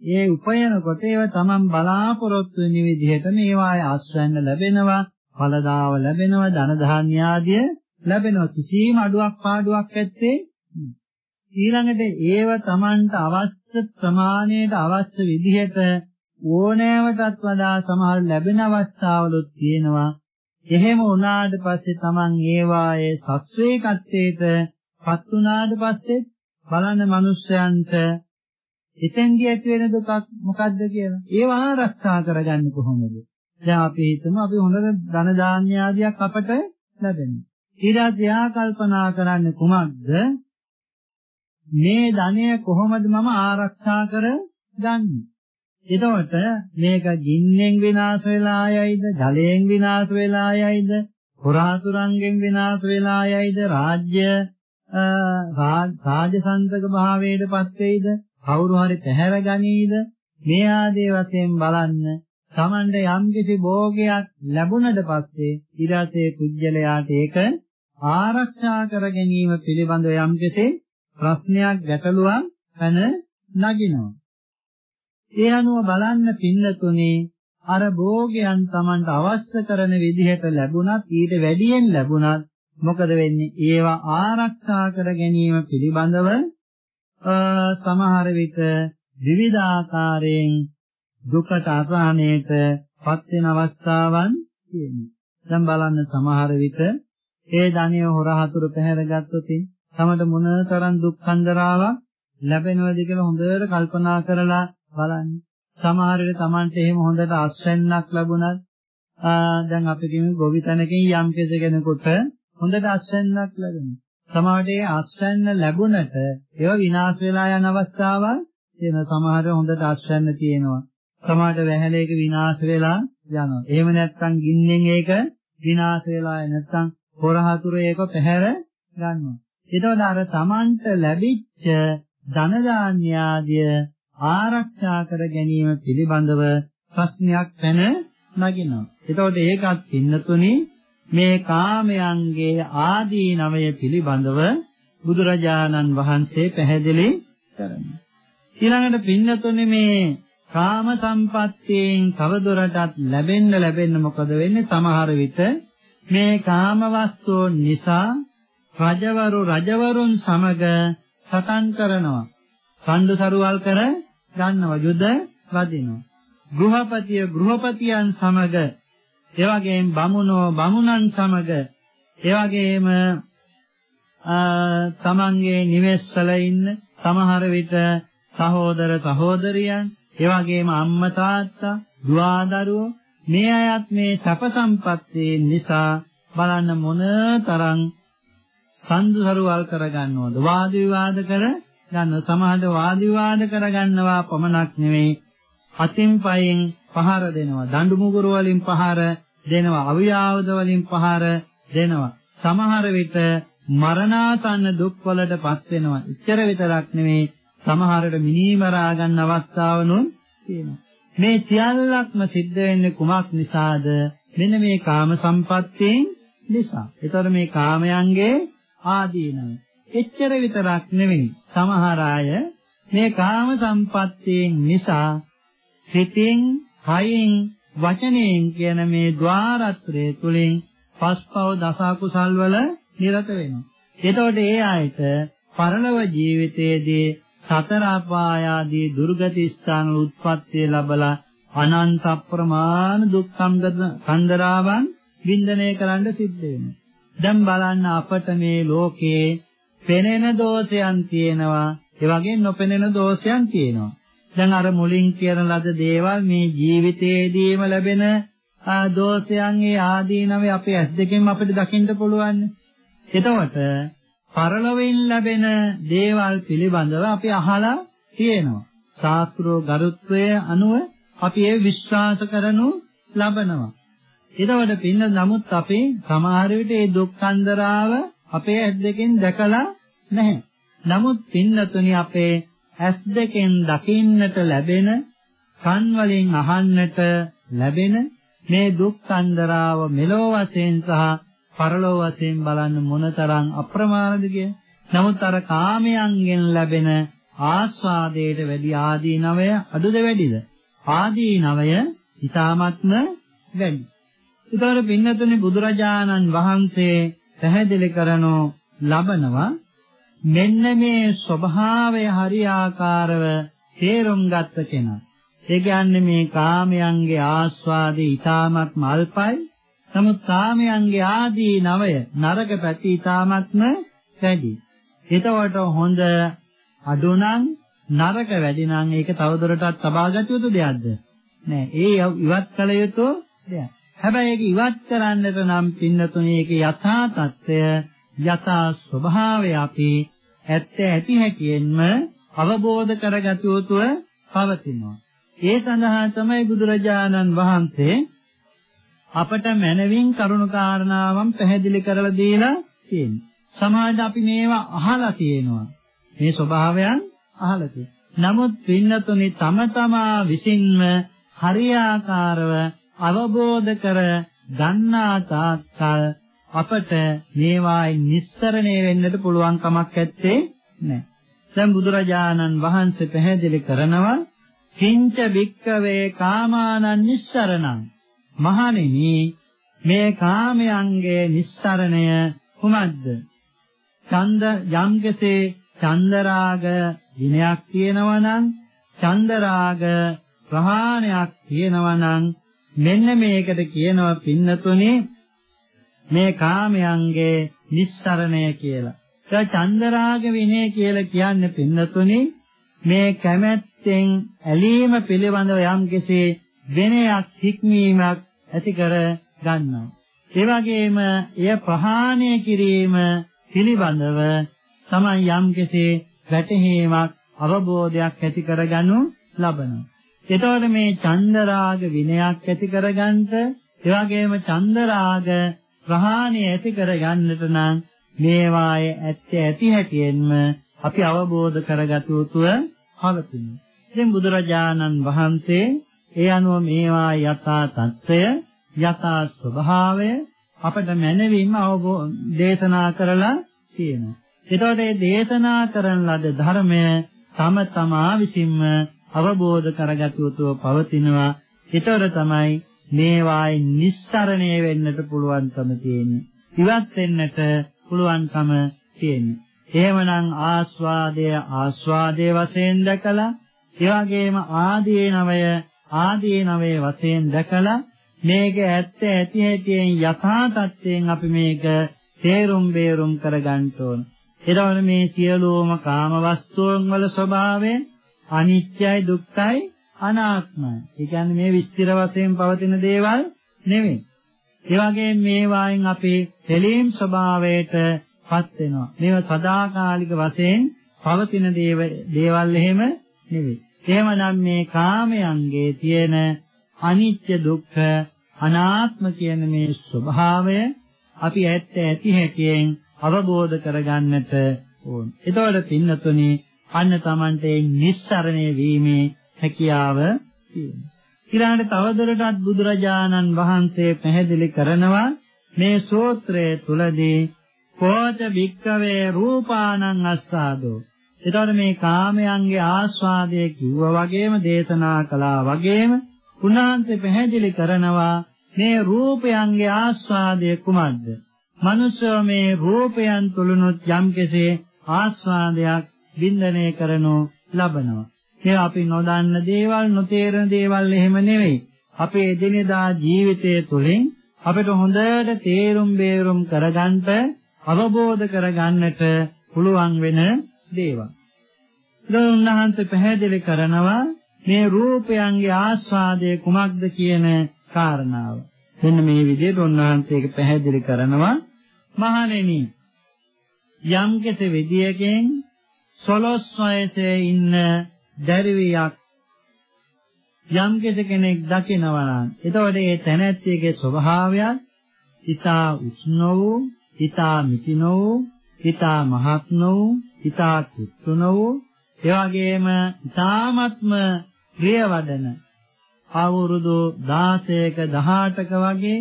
ඒ උපයනකොට ඒව තමන් බලාපොරොත්තු වෙන විදිහට මේවායේ ආශ්‍රයන්න ලැබෙනවා, ඵලදාව ලැබෙනවා, ධන ධාන්‍ය ආදිය ලැබෙනවා. කිසිම අඩුවක් පාඩුවක් නැත්තේ. ඊළඟට ඒව තමන්ට අවශ්‍ය ප්‍රමාණයට අවශ්‍ය විදිහට ඕනෑමටත් වඩා සමහර ලැබෙන අවස්ථාවලුත් තියෙනවා. එහෙම වුණාට පස්සේ තමන් ඒවායේ සස්වේකත්වයට පත් වුණාට පස්සේ බලන්න මිනිස්යන්ට එතෙන්දී ඇති වෙන දුකක් මොකද්ද කියලා. ඒව ආරක්ෂා කරගන්නේ කොහොමද? දැන් අපි හිතමු අපි හොඳ ධන දාන්‍ය ආදියක් අපට ලැබෙනවා. ඊට එයා කල්පනා කරන්නේ කුමක්ද? මේ ධනය කොහොමද මම ආරක්ෂා කරගන්නේ? එතකොට මේක ගින්නෙන් විනාශ වෙලා යයිද ජලයෙන් විනාශ වෙලා යයිද පුරාතුරංගෙන් විනාශ වෙලා යයිද රාජ්‍ය රාජසන්තක භාවයටපත් වෙයිද කවුරු හරි පැහැර ගනීද? මේ ආදී වශයෙන් බලන්න Tamande යම්කිසි භෝගයක් ලැබුණට පස්සේ ඊටසේ කුජලයාට ඒක ආරක්ෂා කර ගැනීම පිළිබඳව යම්කිසි ප්‍රශ්නයක් ගැටලුවක් පැන නගිනවා. ඒ අනුව බලන්න පින්නතුනේ අර භෝගයන් Tamanට අවශ්‍ය කරන විදිහට ලැබුණත් ඊට වැඩියෙන් ලැබුණත් මොකද වෙන්නේ? ඒවා ආරක්ෂා කර ගැනීම පිළිබඳව සමහර විට විවිධාකාරයෙන් දුකට අසහනයට පත් වෙන අවස්ථාවන් තියෙනවා. දැන් බලන්න සමහර විට ඒ ධනිය හොරහතුරු පැහැරගත්තොත් තමට මොනතරම් දුක්ඛන්දරාවක් ලැබෙනවද කියලා හොඳට කල්පනා කරලා බලන්න. සමහර වෙලේ Tamante එහෙම හොඳට අස්වැන්නක් ලැබුණත් දැන් අපි කියමු ගොවිතැනකින් යම් කෙනෙකුට හොඳට අස්වැන්නක් ලැබෙනවා. සමහරට ඒ අස්වැන්න ලැබුණට ඒව විනාශ වෙලා යන අවස්ථාවල් තියෙනවා. සමහර හොඳට අස්වැන්න තියෙනවා. සමහරට වැහැලේක විනාශ වෙලා යනවා. එහෙම නැත්නම් ගින්නෙන් ඒක විනාශ වෙලා නැත්නම් හොරහතුරු ඒක පැහැර ගන්නවා. එතකොට අර Tamanට ලැබිච්ච ධන දාන්‍ය ආදිය ආරක්ෂා කර ගැනීම පිළිබඳව ප්‍රශ්නයක් පැන නගිනවා. එතකොට ඒකත් පින්නතුනි මේ කාමයන්ගේ ආදීනවය පිළිබඳව බුදුරජාණන් වහන්සේ පැහැදිලි කරනවා. ඊළඟට පින්නතුනි මේ කාම සම්පත්තියෙන් තවදුරටත් ලැබෙන්න ලැබෙන්න මොකද වෙන්නේ? සමහර විට මේ කාම වස්තුන් නිසා රජවරු රජවරුන් සමග සටන් කරනවා. සම්ඩු සරුවල් කර ගන්නවා යුද වදිනවා. ගෘහපතිය ගෘහපතියන් සමග එවැගේම බමුණෝ බමුණන් සමග එවැගේම තමන්ගේ නිවෙස්වල ඉන්න සමහර විට සහෝදර සහෝදරියන් එවැගේම අම්මා තාත්තා දුවා දරුවෝ මේ අයත් මේ සැප සම්පත්තිය නිසා බලන්න මොන තරම් සම්දුසරුවල් කරගන්නවද වාද විවාද කර ගන්න සමහර වාද විවාද කරගන්නවා පමණක් නෙවෙයි අතින් පයින් පහර දෙනවා. දඬු මුගුරු වලින් පහර දෙනවා. අවියාවද වලින් පහර දෙනවා. සමහර විට මරණාසන්න දුක් වලටපත් වෙනවා. ඉච්ඡර විතරක් නෙවෙයි සමහරට මිනිමරා ගන්න අවස්ථාවනුත් තියෙනවා. මේ සියල්ලක්ම සිද්ධ වෙන්නේ කුමක් නිසාද? මෙන්න මේ කාම සම්පත්තියෙන් නිසා. ඒතර මේ කාමයන්ගේ ආදීනව. එච්චර විතරක් නෙවෙයි සමහර අය මේ කාම සම්පත්තියෙන් නිසා සිතින්, කයින්, වචනයෙන් කියන මේ ద్వාරත්‍රය තුලින් පස්පව දස කුසල් වල නිරත වෙනවා. එතකොට ඒ ආයත පරලොව ජීවිතයේදී සතර අපායාදී දුර්ගති ස්ථාන වල උත්පත්ති ලැබලා අනන්ත ප්‍රමාණ දුක් කන්දරාවන් වින්දනය කරන්න සිද්ධ වෙනවා. දැන් බලන්න අපට මේ ලෝකේ පෙනෙන දෝෂයන් තියෙනවා, ඒ වගේ නොපෙනෙන දෝෂයන් තියෙනවා. දැන් අර මුලින් කියන ලද දේවල් මේ ජීවිතයේදීම ලැබෙන දෝෂයන්ගේ ආදීනවේ අපේ ඇස් දෙකෙන් අපිට දකින්න පුළුවන්. එතකොට පරලොවෙන් ලැබෙන දේවල් පිළිබඳව අපි අහලා තියෙනවා. ශාස්ත්‍රෝ ගරුත්වයේ අනුව අපි ඒ විශ්වාස කරනු ලබනවා. එතකොට පින්න නමුත් අපි සමහර විට මේ දුක්ඛන්දරාව අපේ ඇස් දෙකෙන් දැකලා නැහැ. නමුත් පින්නතුනි අපේ ඇස් දෙකෙන් දකින්නට ලැබෙන කන් වලින් අහන්නට ලැබෙන මේ දුක් අන්දරාව මෙලෝ වශයෙන් සහ පරලෝ වශයෙන් බලන්න මොනතරම් අප්‍රමාණද කිය. නමුත් අර කාමයන්ගෙන් ලැබෙන ආස්වාදයට වැඩි ආදීනවය අඩුද වැඩිද? ආදීනවය ඊ타මත්ම වැඩි. ඒතර පින්නතුනි බුදුරජාණන් වහන්සේ පැහැදිලි කරනෝ ලබනවා මෙන්න මේ ස්වභාවය හරියාකාරව තේරුම් ගත්ත කෙනා. ඒ කියන්නේ මේ කාමයන්ගේ ආස්වාදේ ඊ타මත්ම අල්පයි. නමුත් කාමයන්ගේ ආදී නවය නරක පැති ඊ타මත්ම වැඩි. එතකොට හොඳ අඩුනම් නරක වැඩි නම් ඒක තවදුරටත් තබාගත යුතු දෙයක්ද? නෑ. ඒ ඉවත් කළ යුතු දෙයක්. හැබැයි ඒක ඉවත් කරන්නට නම් පින්නතුනේ ඒකේ යථා තත්ත්වය යථා ස්වභාවය අපි ඇත්ත ඇති හැටියෙන්ම අවබෝධ කරගත යුතුව පවතිනවා. ඒ සඳහා තමයි බුදුරජාණන් වහන්සේ අපට මනවින් කරුණු කාරණාවන් පැහැදිලි කරලා දීලා තියෙන්නේ. සමාජයට අපි මේවා අහලා තියෙනවා. මේ ස්වභාවයන් අහලා තියෙනවා. නමුත් පින්නතුනි තම තමා විසින්ම හරියාකාරව අවබෝධ කර ගන්නා තාක්කල් අපට මේවායි නිස්සරණය වෙන්නට පුළුවන් කමක් නැත්තේ නෑ. දැන් බුදුරජාණන් වහන්සේ පැහැදිලි කරනවා කිංච වික්කවේ කාමානං නිස්සරණං මහණෙනි මේ කාමයන්ගේ නිස්සරණය කුමක්ද? ඡන්ද යම්කසේ චන්දරාග දිනයක් තියෙනවා නම් චන්දරාග ප්‍රහාණයක් තියෙනවා නම් මෙන්න මේකට කියනවා පින්නතුනේ මේ කාමයන්ගේ නිස්සරණය කියලා. ඒ චන්දරාග විනය කියලා කියන්නේ පින්නතුනි මේ කැමැත්තෙන් ඇලීම පිළිබඳව යම් කෙසේ විනයක් හික්මීමක් ඇති කර ගන්නවා. ඒ වගේම එය ප්‍රහාණය කිරීම පිළිබඳව තමයි යම් කෙසේ වැටහීමක් අවබෝධයක් ඇති කරගනු ලබනවා. එතකොට මේ චන්දරාග විනයක් ඇති කරගන්නට, ඒ වගේම චන්දරාග ප්‍රහාණය ඇති කරගන්නට නම් මේවායේ ඇත්ත ඇති හැටියෙන්ම අපි අවබෝධ කරගත යුතුව පවතිනවා. ඉතින් බුදුරජාණන් වහන්සේ ඒ අනුව මේවා යථා තත්ත්වය යථා ස්වභාවය අපට මැනවින්ම අවබෝධ දේශනා කරලා තියෙනවා. එතකොට මේ දේශනා කරන ලද ධර්මය තම තමා විසින්ම අවබෝධ කරගත යුතුව පවතිනවා. ඊතර තමයි මේවායි නිස්සරණය වෙන්නට පුළුවන්කම තියෙන්නේ. ඉවත් වෙන්නට පුළුවන්කම තියෙන්නේ. එහෙමනම් ආස්වාදය ආස්වාදයේ වශයෙන් දැකලා, ඒ වගේම ආදීනවය ආදීනවයේ වශයෙන් දැකලා මේක ඇත්ත ඇති හැටියෙන් යථා තත්ත්වයෙන් අපි මේක තේරුම් බේරුම් කරගන්න ඕන. එතකොට මේ සියලුම කාම වස්තුන් වල ස්වභාවය අනිත්‍යයි දුක්ඛයි අනාත්මයි. ඒ කියන්නේ මේ විස්තර වශයෙන් පවතින දේවල් නෙවෙයි. ඒ වගේම මේ වායින් අපේ දෙලීම් ස්වභාවයට පත් වෙනවා. මේවා සදාකාලික වශයෙන් පවතින දේවල් එහෙම නෙවෙයි. එහෙමනම් මේ කාමයන්ගේ තියෙන අනිත්‍ය දුක්ඛ අනාත්ම කියන මේ ස්වභාවය අපි ඇත්ත ඇති හැටියෙන් අවබෝධ කරගන්නට ඕන. එතකොට පින්නතුනි අන්න Tamante නිස්සරණය වීමේ හැකියාව තියෙනවා. ඊළඟට තවදුරටත් බුදුරජාණන් වහන්සේ පැහැදිලි කරනවා මේ සූත්‍රය තුලදී කෝච වික්කවේ රූපානං අස්සාදෝ. එතකොට මේ කාමයන්ගේ ආස්වාදය කිව්වා වගේම දේශනා කළා වගේම උන්වහන්සේ පැහැදිලි කරනවා මේ රූපයන්ගේ ආස්වාදය කුමක්ද? මනුෂ්‍ය මේ රූපයන් තුලනොත් යම් කෙසේ ආස්වාදයක් වින්දනය කරනු ලබනවා. ඒ අපි නොදන්න දේවල් නොතේරෙන දේවල් එහෙම නෙවෙයි. අපේ එදිනෙදා ජීවිතය තුළින් අපිට හොඳට තේරුම් බේරුම් කරගන්නට අවබෝධ කරගන්නට පුළුවන් වෙන දේවල්. උන්වහන්සේ පැහැදිලි කරනවා මේ රූපයන්ගේ ආස්වාදය කුමක්ද කියන කාරණාව. මෙන්න මේ විදිහට උන්වහන්සේක පැහැදිලි කරනවා මහණෙනි යම් කෙසේ විදියකින් සොළොස් වයසේ ඉන්න දැරිවියක් යම් කෙනෙක් දකිනවා නම් එතකොට ඒ තැනැත්තියගේ ස්වභාවයත් ඊතා උෂ්ණ වූ ඊතා මිතින වූ ඊතා මහත් වූ ඊතා කුත්තුන වූ එවැගේම ඊ타ත්ම ප්‍රියවදන අවුරුදු 16ක 18ක වගේ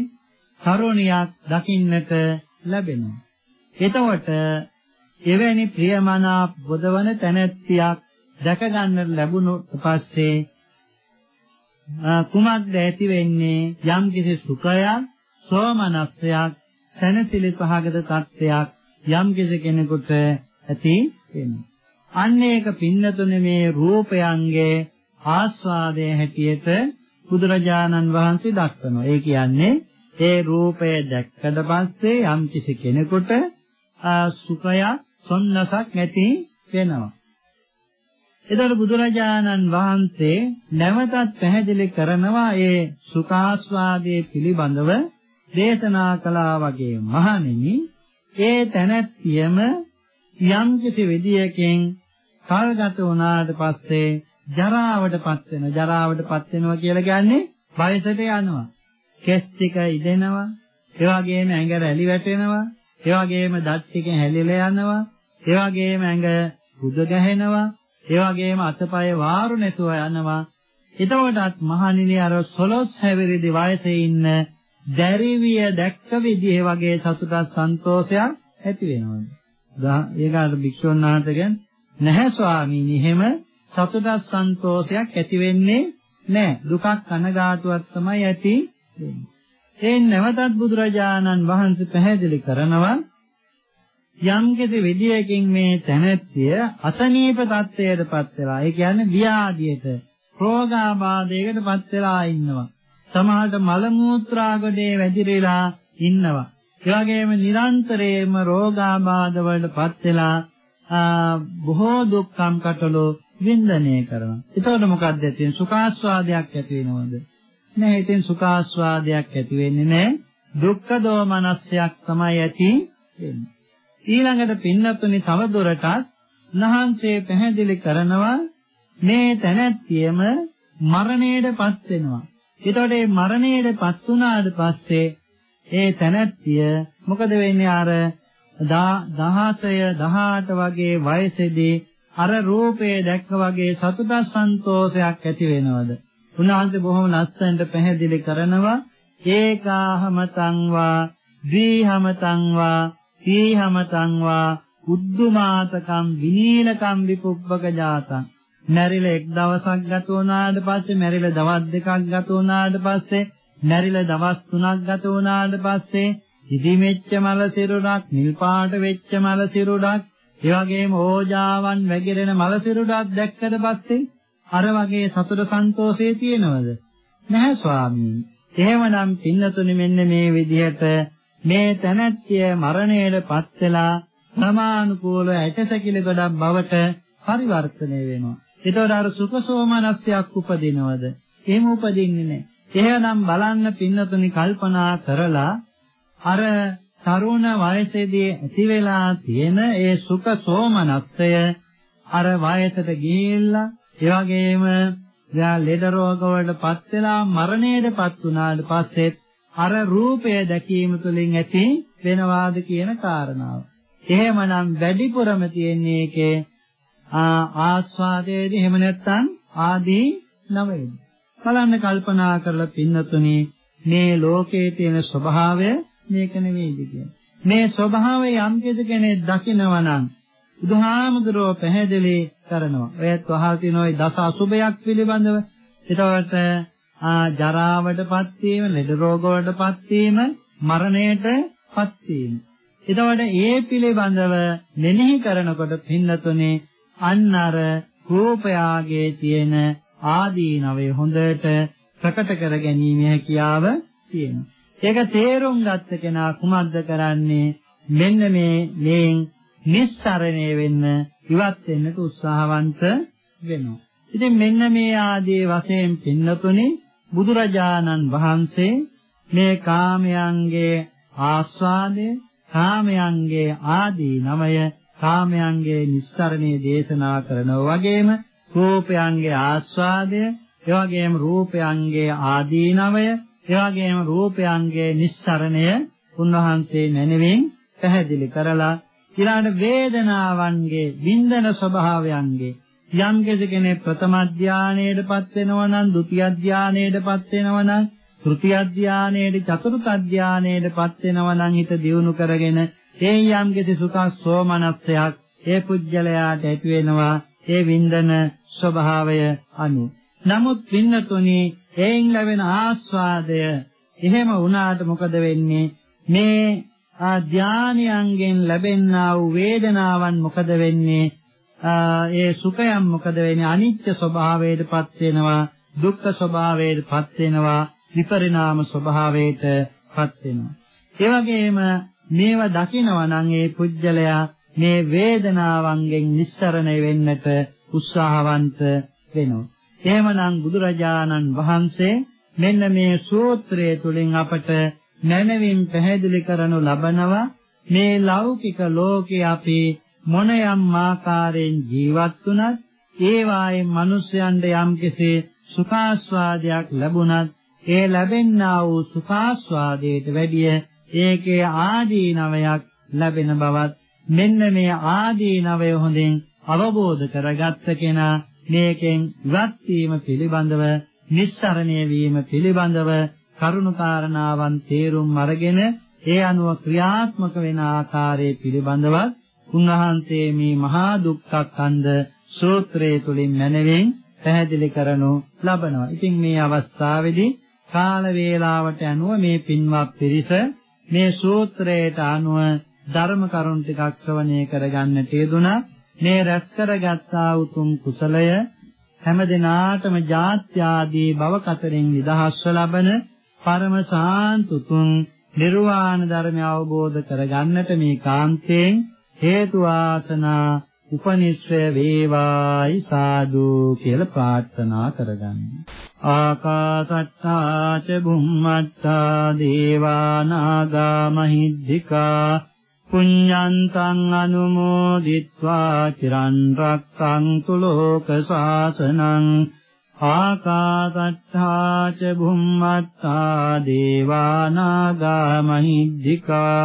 තරුණියක් දකින්නට ලැබෙනවා. එතකොට එවැනි ප්‍රියමනාප බොදවන තැනැත්තියක් දැක ගන්නට ලැබුණොත් පස්සේ කුමක්ද ඇති වෙන්නේ? යම් කිසි සුඛයක් සෝමනස්සයක් සැනසෙලි සහගත තත්ත්වයක් යම් කිසි කෙනෙකුට ඇති වෙනවා. අන්න ඒක පින්නතුනේ මේ රූපයන්ගේ ආස්වාදයේ හැටියට බුදුරජාණන් වහන්සේ දක්වනවා. ඒ කියන්නේ ඒ රූපය දැක්කද පස්සේ යම් කිසි කෙනෙකුට සුඛයක් සොන්නසක් ඇති වෙනවා. එතකොට බුදුරජාණන් වහන්සේ නැවතත් පැහැදිලි කරනවා ඒ සුඛාස්වාදයේ පිළිබඳව දේශනා කළා වගේ මහණෙනි ඒ තැනැත්තියම යම් කිසි විදියකින් කල්ගත වුණාට පස්සේ ජරාවටපත් වෙන ජරාවටපත් වෙනවා කියලා කියන්නේ වයසට යනවා. කෙස් ටික ඉදෙනවා ඒ වගේම ඇඟ රැලි වැටෙනවා ඒ වගේම දත් ටික හැලිලා යනවා. ඒ වගේම ඇඟ කුද ගැහෙනවා ඒ වගේම අතපය වාරු නැතුව යනවා. එතකොටත් මහණෙනි අර 12 හැවිරිදි වයසේ ඉන්න දැරිවිය දැක්ක විදිහ වගේ සතුටක් සන්තෝෂයක් ඇති වෙනවා. ඒක අර භික්ෂුන් වහන්සේගෙන් නැහැ ස්වාමීනි එහෙම සතුටක් සන්තෝෂයක් ඇති වෙන්නේ නැහැ. දුකක් කනගාටුවක් තමයි ඇති වෙන්නේ. ඒ නැවතත් බුදුරජාණන් වහන්සේ පැහැදිලි කරනවා යම්කිසි විදියකින් මේ තැනැත්තිය අසනීප තත්ත්වයටපත් වෙලා ඒ කියන්නේ ව්‍යාධියට රෝගාබාධයකටපත් වෙලා ඉන්නවා සමහරට මල මූත්‍රාගඩේ වැදිරෙලා ඉන්නවා ඒ වගේම නිරන්තරයෙන්ම රෝගාබාධ වලටපත් වෙලා බොහෝ දුක්ඛම් කටළු වින්දනය කරනවා. එතකොට මොකක්ද තියෙන්නේ? සුඛාස්වාදයක් ඇති වෙනවද? නෑ ඉතින් සුඛාස්වාදයක් ඇති වෙන්නේ නෑ. දුක්ඛ දෝමනස්යක් තමයි ඇති වෙන්නේ. ඊළඟට පින්නතුනි තව දුරටත් උන්වහන්සේ පැහැදිලි කරනවා මේ තැනැත්තියම මරණයටපත් වෙනවා. ඒතකොට මේ මරණයටපත් වුණාට පස්සේ ඒ තැනැත්තිය මොකද වෙන්නේ අර 16 18 වගේ වයසේදී අර රූපේ දැක්ක වගේ සතුටක් සන්තෝෂයක් ඇති වෙනවද? උන්වහන්සේ බොහොම ලස්සනට පැහැදිලි කරනවා ඒකාහමතං වා ද්විහමතං වා තීහමතං වා උද්දුමාතකම් විනීලකම් විපුප්පක ජාතං. මැරිලා එක් දවසක් ගත වුණාට පස්සේ මැරිලා දවස් දෙකක් ගත වුණාට පස්සේ මැරිලා දවස් තුනක් ගත වුණාට පස්සේ ඉදිමෙච්ච මල සිරුරක් නිල් පාට වෙච්ච මල සිරුරක් ඒ වගේම ඕජාවන් වැగిරෙන මල සිරුරක් දැක්කට පස්සේ අර වගේ සතුට සන්තෝෂයේ තියෙනවද? නැහැ ස්වාමීනි. එහෙමනම් පින්නතුනි මෙන්න මේ විදිහට මේ තනත්ය මරණයටපත් වෙලා සමානුකූල ඇටසැකිලි ගොඩක් බවට පරිවර්තනය වෙනවා. ඒතකොට අර සුඛසෝමනස්යක් උපදිනවද? එහෙම උපදින්නේ නැහැ. එහෙනම් බලන්න පින්නතුනි කල්පනා කරලා අර තරුණ වයසේදී ඇති වෙලා තියෙන ඒ සුඛ සෝමනස්සය අර වයසට ගිහිල්ලා ඒ වගේම එයා ලෙඩ රෝග වලටපත් වෙලා මරණයටපත් වුණාට පස්සේ අර රූපය දැකීම තුළින් ඇති වෙනවාද කියන කාරණාව. එහෙමනම් වැඩිපුරම තියෙන්නේ ඒකේ ආස්වාදයේද එහෙම නැත්නම් ආදී නවයේද. බලන්න කල්පනා කරලා පින්නතුනි මේ ලෝකයේ තියෙන ස්වභාවය මේක නෙවෙයිද කියන්නේ. මේ ස්වභාවය යම් කෙනෙක් දකිනවා නම් බුදුහාමුදුරුව පැහැදිලි කරනවා. ඔයත් අහලා තියෙන ওই දස අසුබයක් පිළිබඳව. එතකොට ජරාවටපත් වීම, ලෙඩ රෝගවලටපත් වීම, මරණයටපත් වීම. එතකොට ඒ පිළිබඳව මෙනෙහි කරනකොට පින්නතුනේ අන්න අර රූපයාගේ තියෙන ආදීනවේ හොඳට ප්‍රකට කර ගැනීම හැකියාව තියෙනවා. ඒක තේරුම් ගත්ත කෙනා කුමක්ද කරන්නේ? මෙන්න මේ මේන් නිස්සරණය වෙන්න ඉවත් වෙන්නට උත්සාහවන්ත වෙනවා. ඉතින් මෙන්න මේ ආදී වශයෙන් පින්නතුනි බුදුරජාණන් වහන්සේ මේ කාමයන්ගේ ආස්වාදය, කාමයන්ගේ ආදී නමය, කාමයන්ගේ නිස්සරණේ දේශනා කරනවා වගේම රූපයන්ගේ ආස්වාදය, එවැගේම රූපයන්ගේ ආදීනවය, එවැගේම රූපයන්ගේ නිස්සරණය උන්වහන්සේ මැනවින් පැහැදිලි කරලා ඊළඟට වේදනාවන්ගේ වින්දන ස්වභාවයන්ගේ යම් කෙනෙක් ප්‍රථම ධානයේටපත් වෙනවා නම් ဒုတိ ය ධානයේටපත් වෙනවා නම් තෘතිය ධානයේට චතුර්ථ ධානයේටපත් වෙනවා නම් හිත දියුණු කරගෙන ඒ යම් කිසි සුඛ සෝමනස්සයක් ඒ පුජ්‍යලයාට ඇති වෙනවා. ඒ වින්දන ස්වභාවය අනු නමුත් පින්නතුනි එයින් ලැබෙන ආස්වාදය එහෙම වුණාට මොකද වෙන්නේ? මේ ධානයන්ගෙන් ලැබෙනා වූ වේදනාවන් මොකද වෙන්නේ? ඒ සුඛයන් මොකද වෙන්නේ? අනිත්‍ය ස්වභාවයටපත් වෙනවා, දුක්ඛ ස්වභාවයටපත් වෙනවා, විපරිණාම ස්වභාවයටපත් වෙනවා. ඒ වගේම මේවා දකිනවා නම් ඒ පුජ්‍යලයා මේ වේදනාවන්ගෙන් නිස්සරණ වෙන්නට උත්සාහවන්ත වෙනවා. එහෙමනම් බුදුරජාණන් වහන්සේ මෙන්න මේ සූත්‍රය තුලින් අපට මනවින් පැහැදිලි කරනු ලබනවා මේ ලෞකික ලෝකේ අපි මොනයම් ආකාරයෙන් ජීවත් වුණත් ඒ වායේ මිනිසයන්ට යම්කිසි සුඛාස්වාදයක් ලැබුණත් ඒ ලැබෙන්නා වූ සුඛාස්වාදයට වැඩිය ඒකේ ආදීනවයක් ලැබෙන බවත් මෙන්න මේ ආදීනවය හොඳින් අවබෝධ කරගත්ත කෙනා මේකෙන් ඉවත් වීම පිළිබඳව නිස්සරණය වීම පිළිබඳව කරුණු කාරණාවන් තේරුම් අරගෙන ඒ අනුව ක්‍රියාත්මක වෙන ආකාරයේ පිළිබඳවත් උන්වහන්සේ මේ මහා දුක්ඛකන්ද සූත්‍රයේ තුලින් මැනවින් පැහැදිලි කරනු ලබනවා. ඉතින් මේ අවස්ථාවේදී කාල වේලාවට අනුව මේ පින්වත් පිරිස මේ සූත්‍රයට අනුව ධර්ම කරුණු ටිකක් ශ්‍රවණය කරගන්නට යෙදුණා. මේ රැස් කරගත්තා උතුම් කුසලය හැම දිනාටම ජාත්‍ය ආදී භව කතරින් නිදහස්ව ලබන පරම සාන්තුතුන් නිර්වාණ ධර්මය අවබෝධ කරගන්නට මේ කාන්තෙන් හේතු ආසනා උපනිශ්‍රය වේවායි සාදු කියලා ප්‍රාර්ථනා කරගන්න. ආකාසට්ටා ච බුම්මට්ටා දේවානාගා මහිද්దికා පුඤ්ඤන්තං අනුමෝදිත්වා චිරන් රක්ඛන්තු ලෝක සාසනං ආකාසට්ටා ච බුම්මට්ටා දේවානාගා මහිද්దికා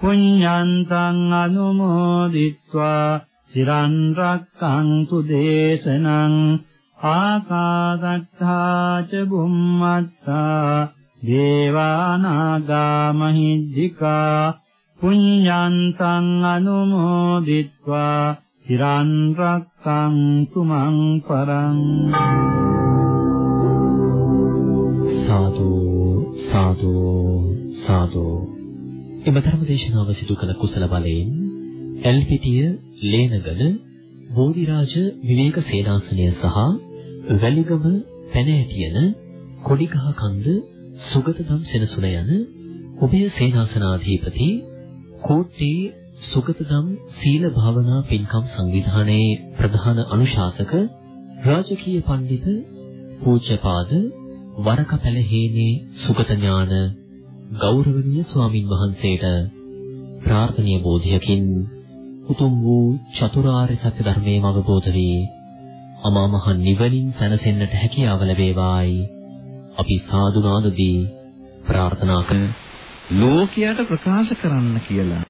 පුඤ්ඤන්තං අනුමෝදිත්වා චිරන් රක්ඛන්තු දේශනං ආකාසට්ඨා ච බුම්මත්තා දේවානාගා මහිද්దికා පුඤ්ඤන්තං අනුමෝදිත්වා චිරන් රක්ඛන්තු මං පරං සාදු සාදු සාදු එම ධර්ම දේශනාව සිදු කළ කුසල බලයෙන් එල්පිටිය ලේනගල බෝධිරාජ විවේක සේනාසනය සහ වැලිගම පැනෑටියන කොඩිගහ කන්ද සුගතදම් සෙනසුන යන ඔබේ සේනාසනාධිපති කෝට්ටේ සුගතදම් සීල භාවනා පින්කම් සංවිධානයේ ප්‍රධාන අනුශාසක රාජකීය පඬිත පූජ්‍යපාද වරකපැලහේනේ සුගත ඥාන ගෞරවනීය ස්වාමින් වහන්සේට ප්‍රාර්ථනීය බෝධියකින් උතුම් වූ චතුරාර්ය සත්‍ය ධර්මයම අවබෝධ වී අමා මහ නිවනින් සැනසෙන්නට හැකියාව ලැබේවායි. අපි සාදුනාදදී ප්‍රාර්ථනා කරමු. ලෝකයට ප්‍රකාශ කරන්න කියලා.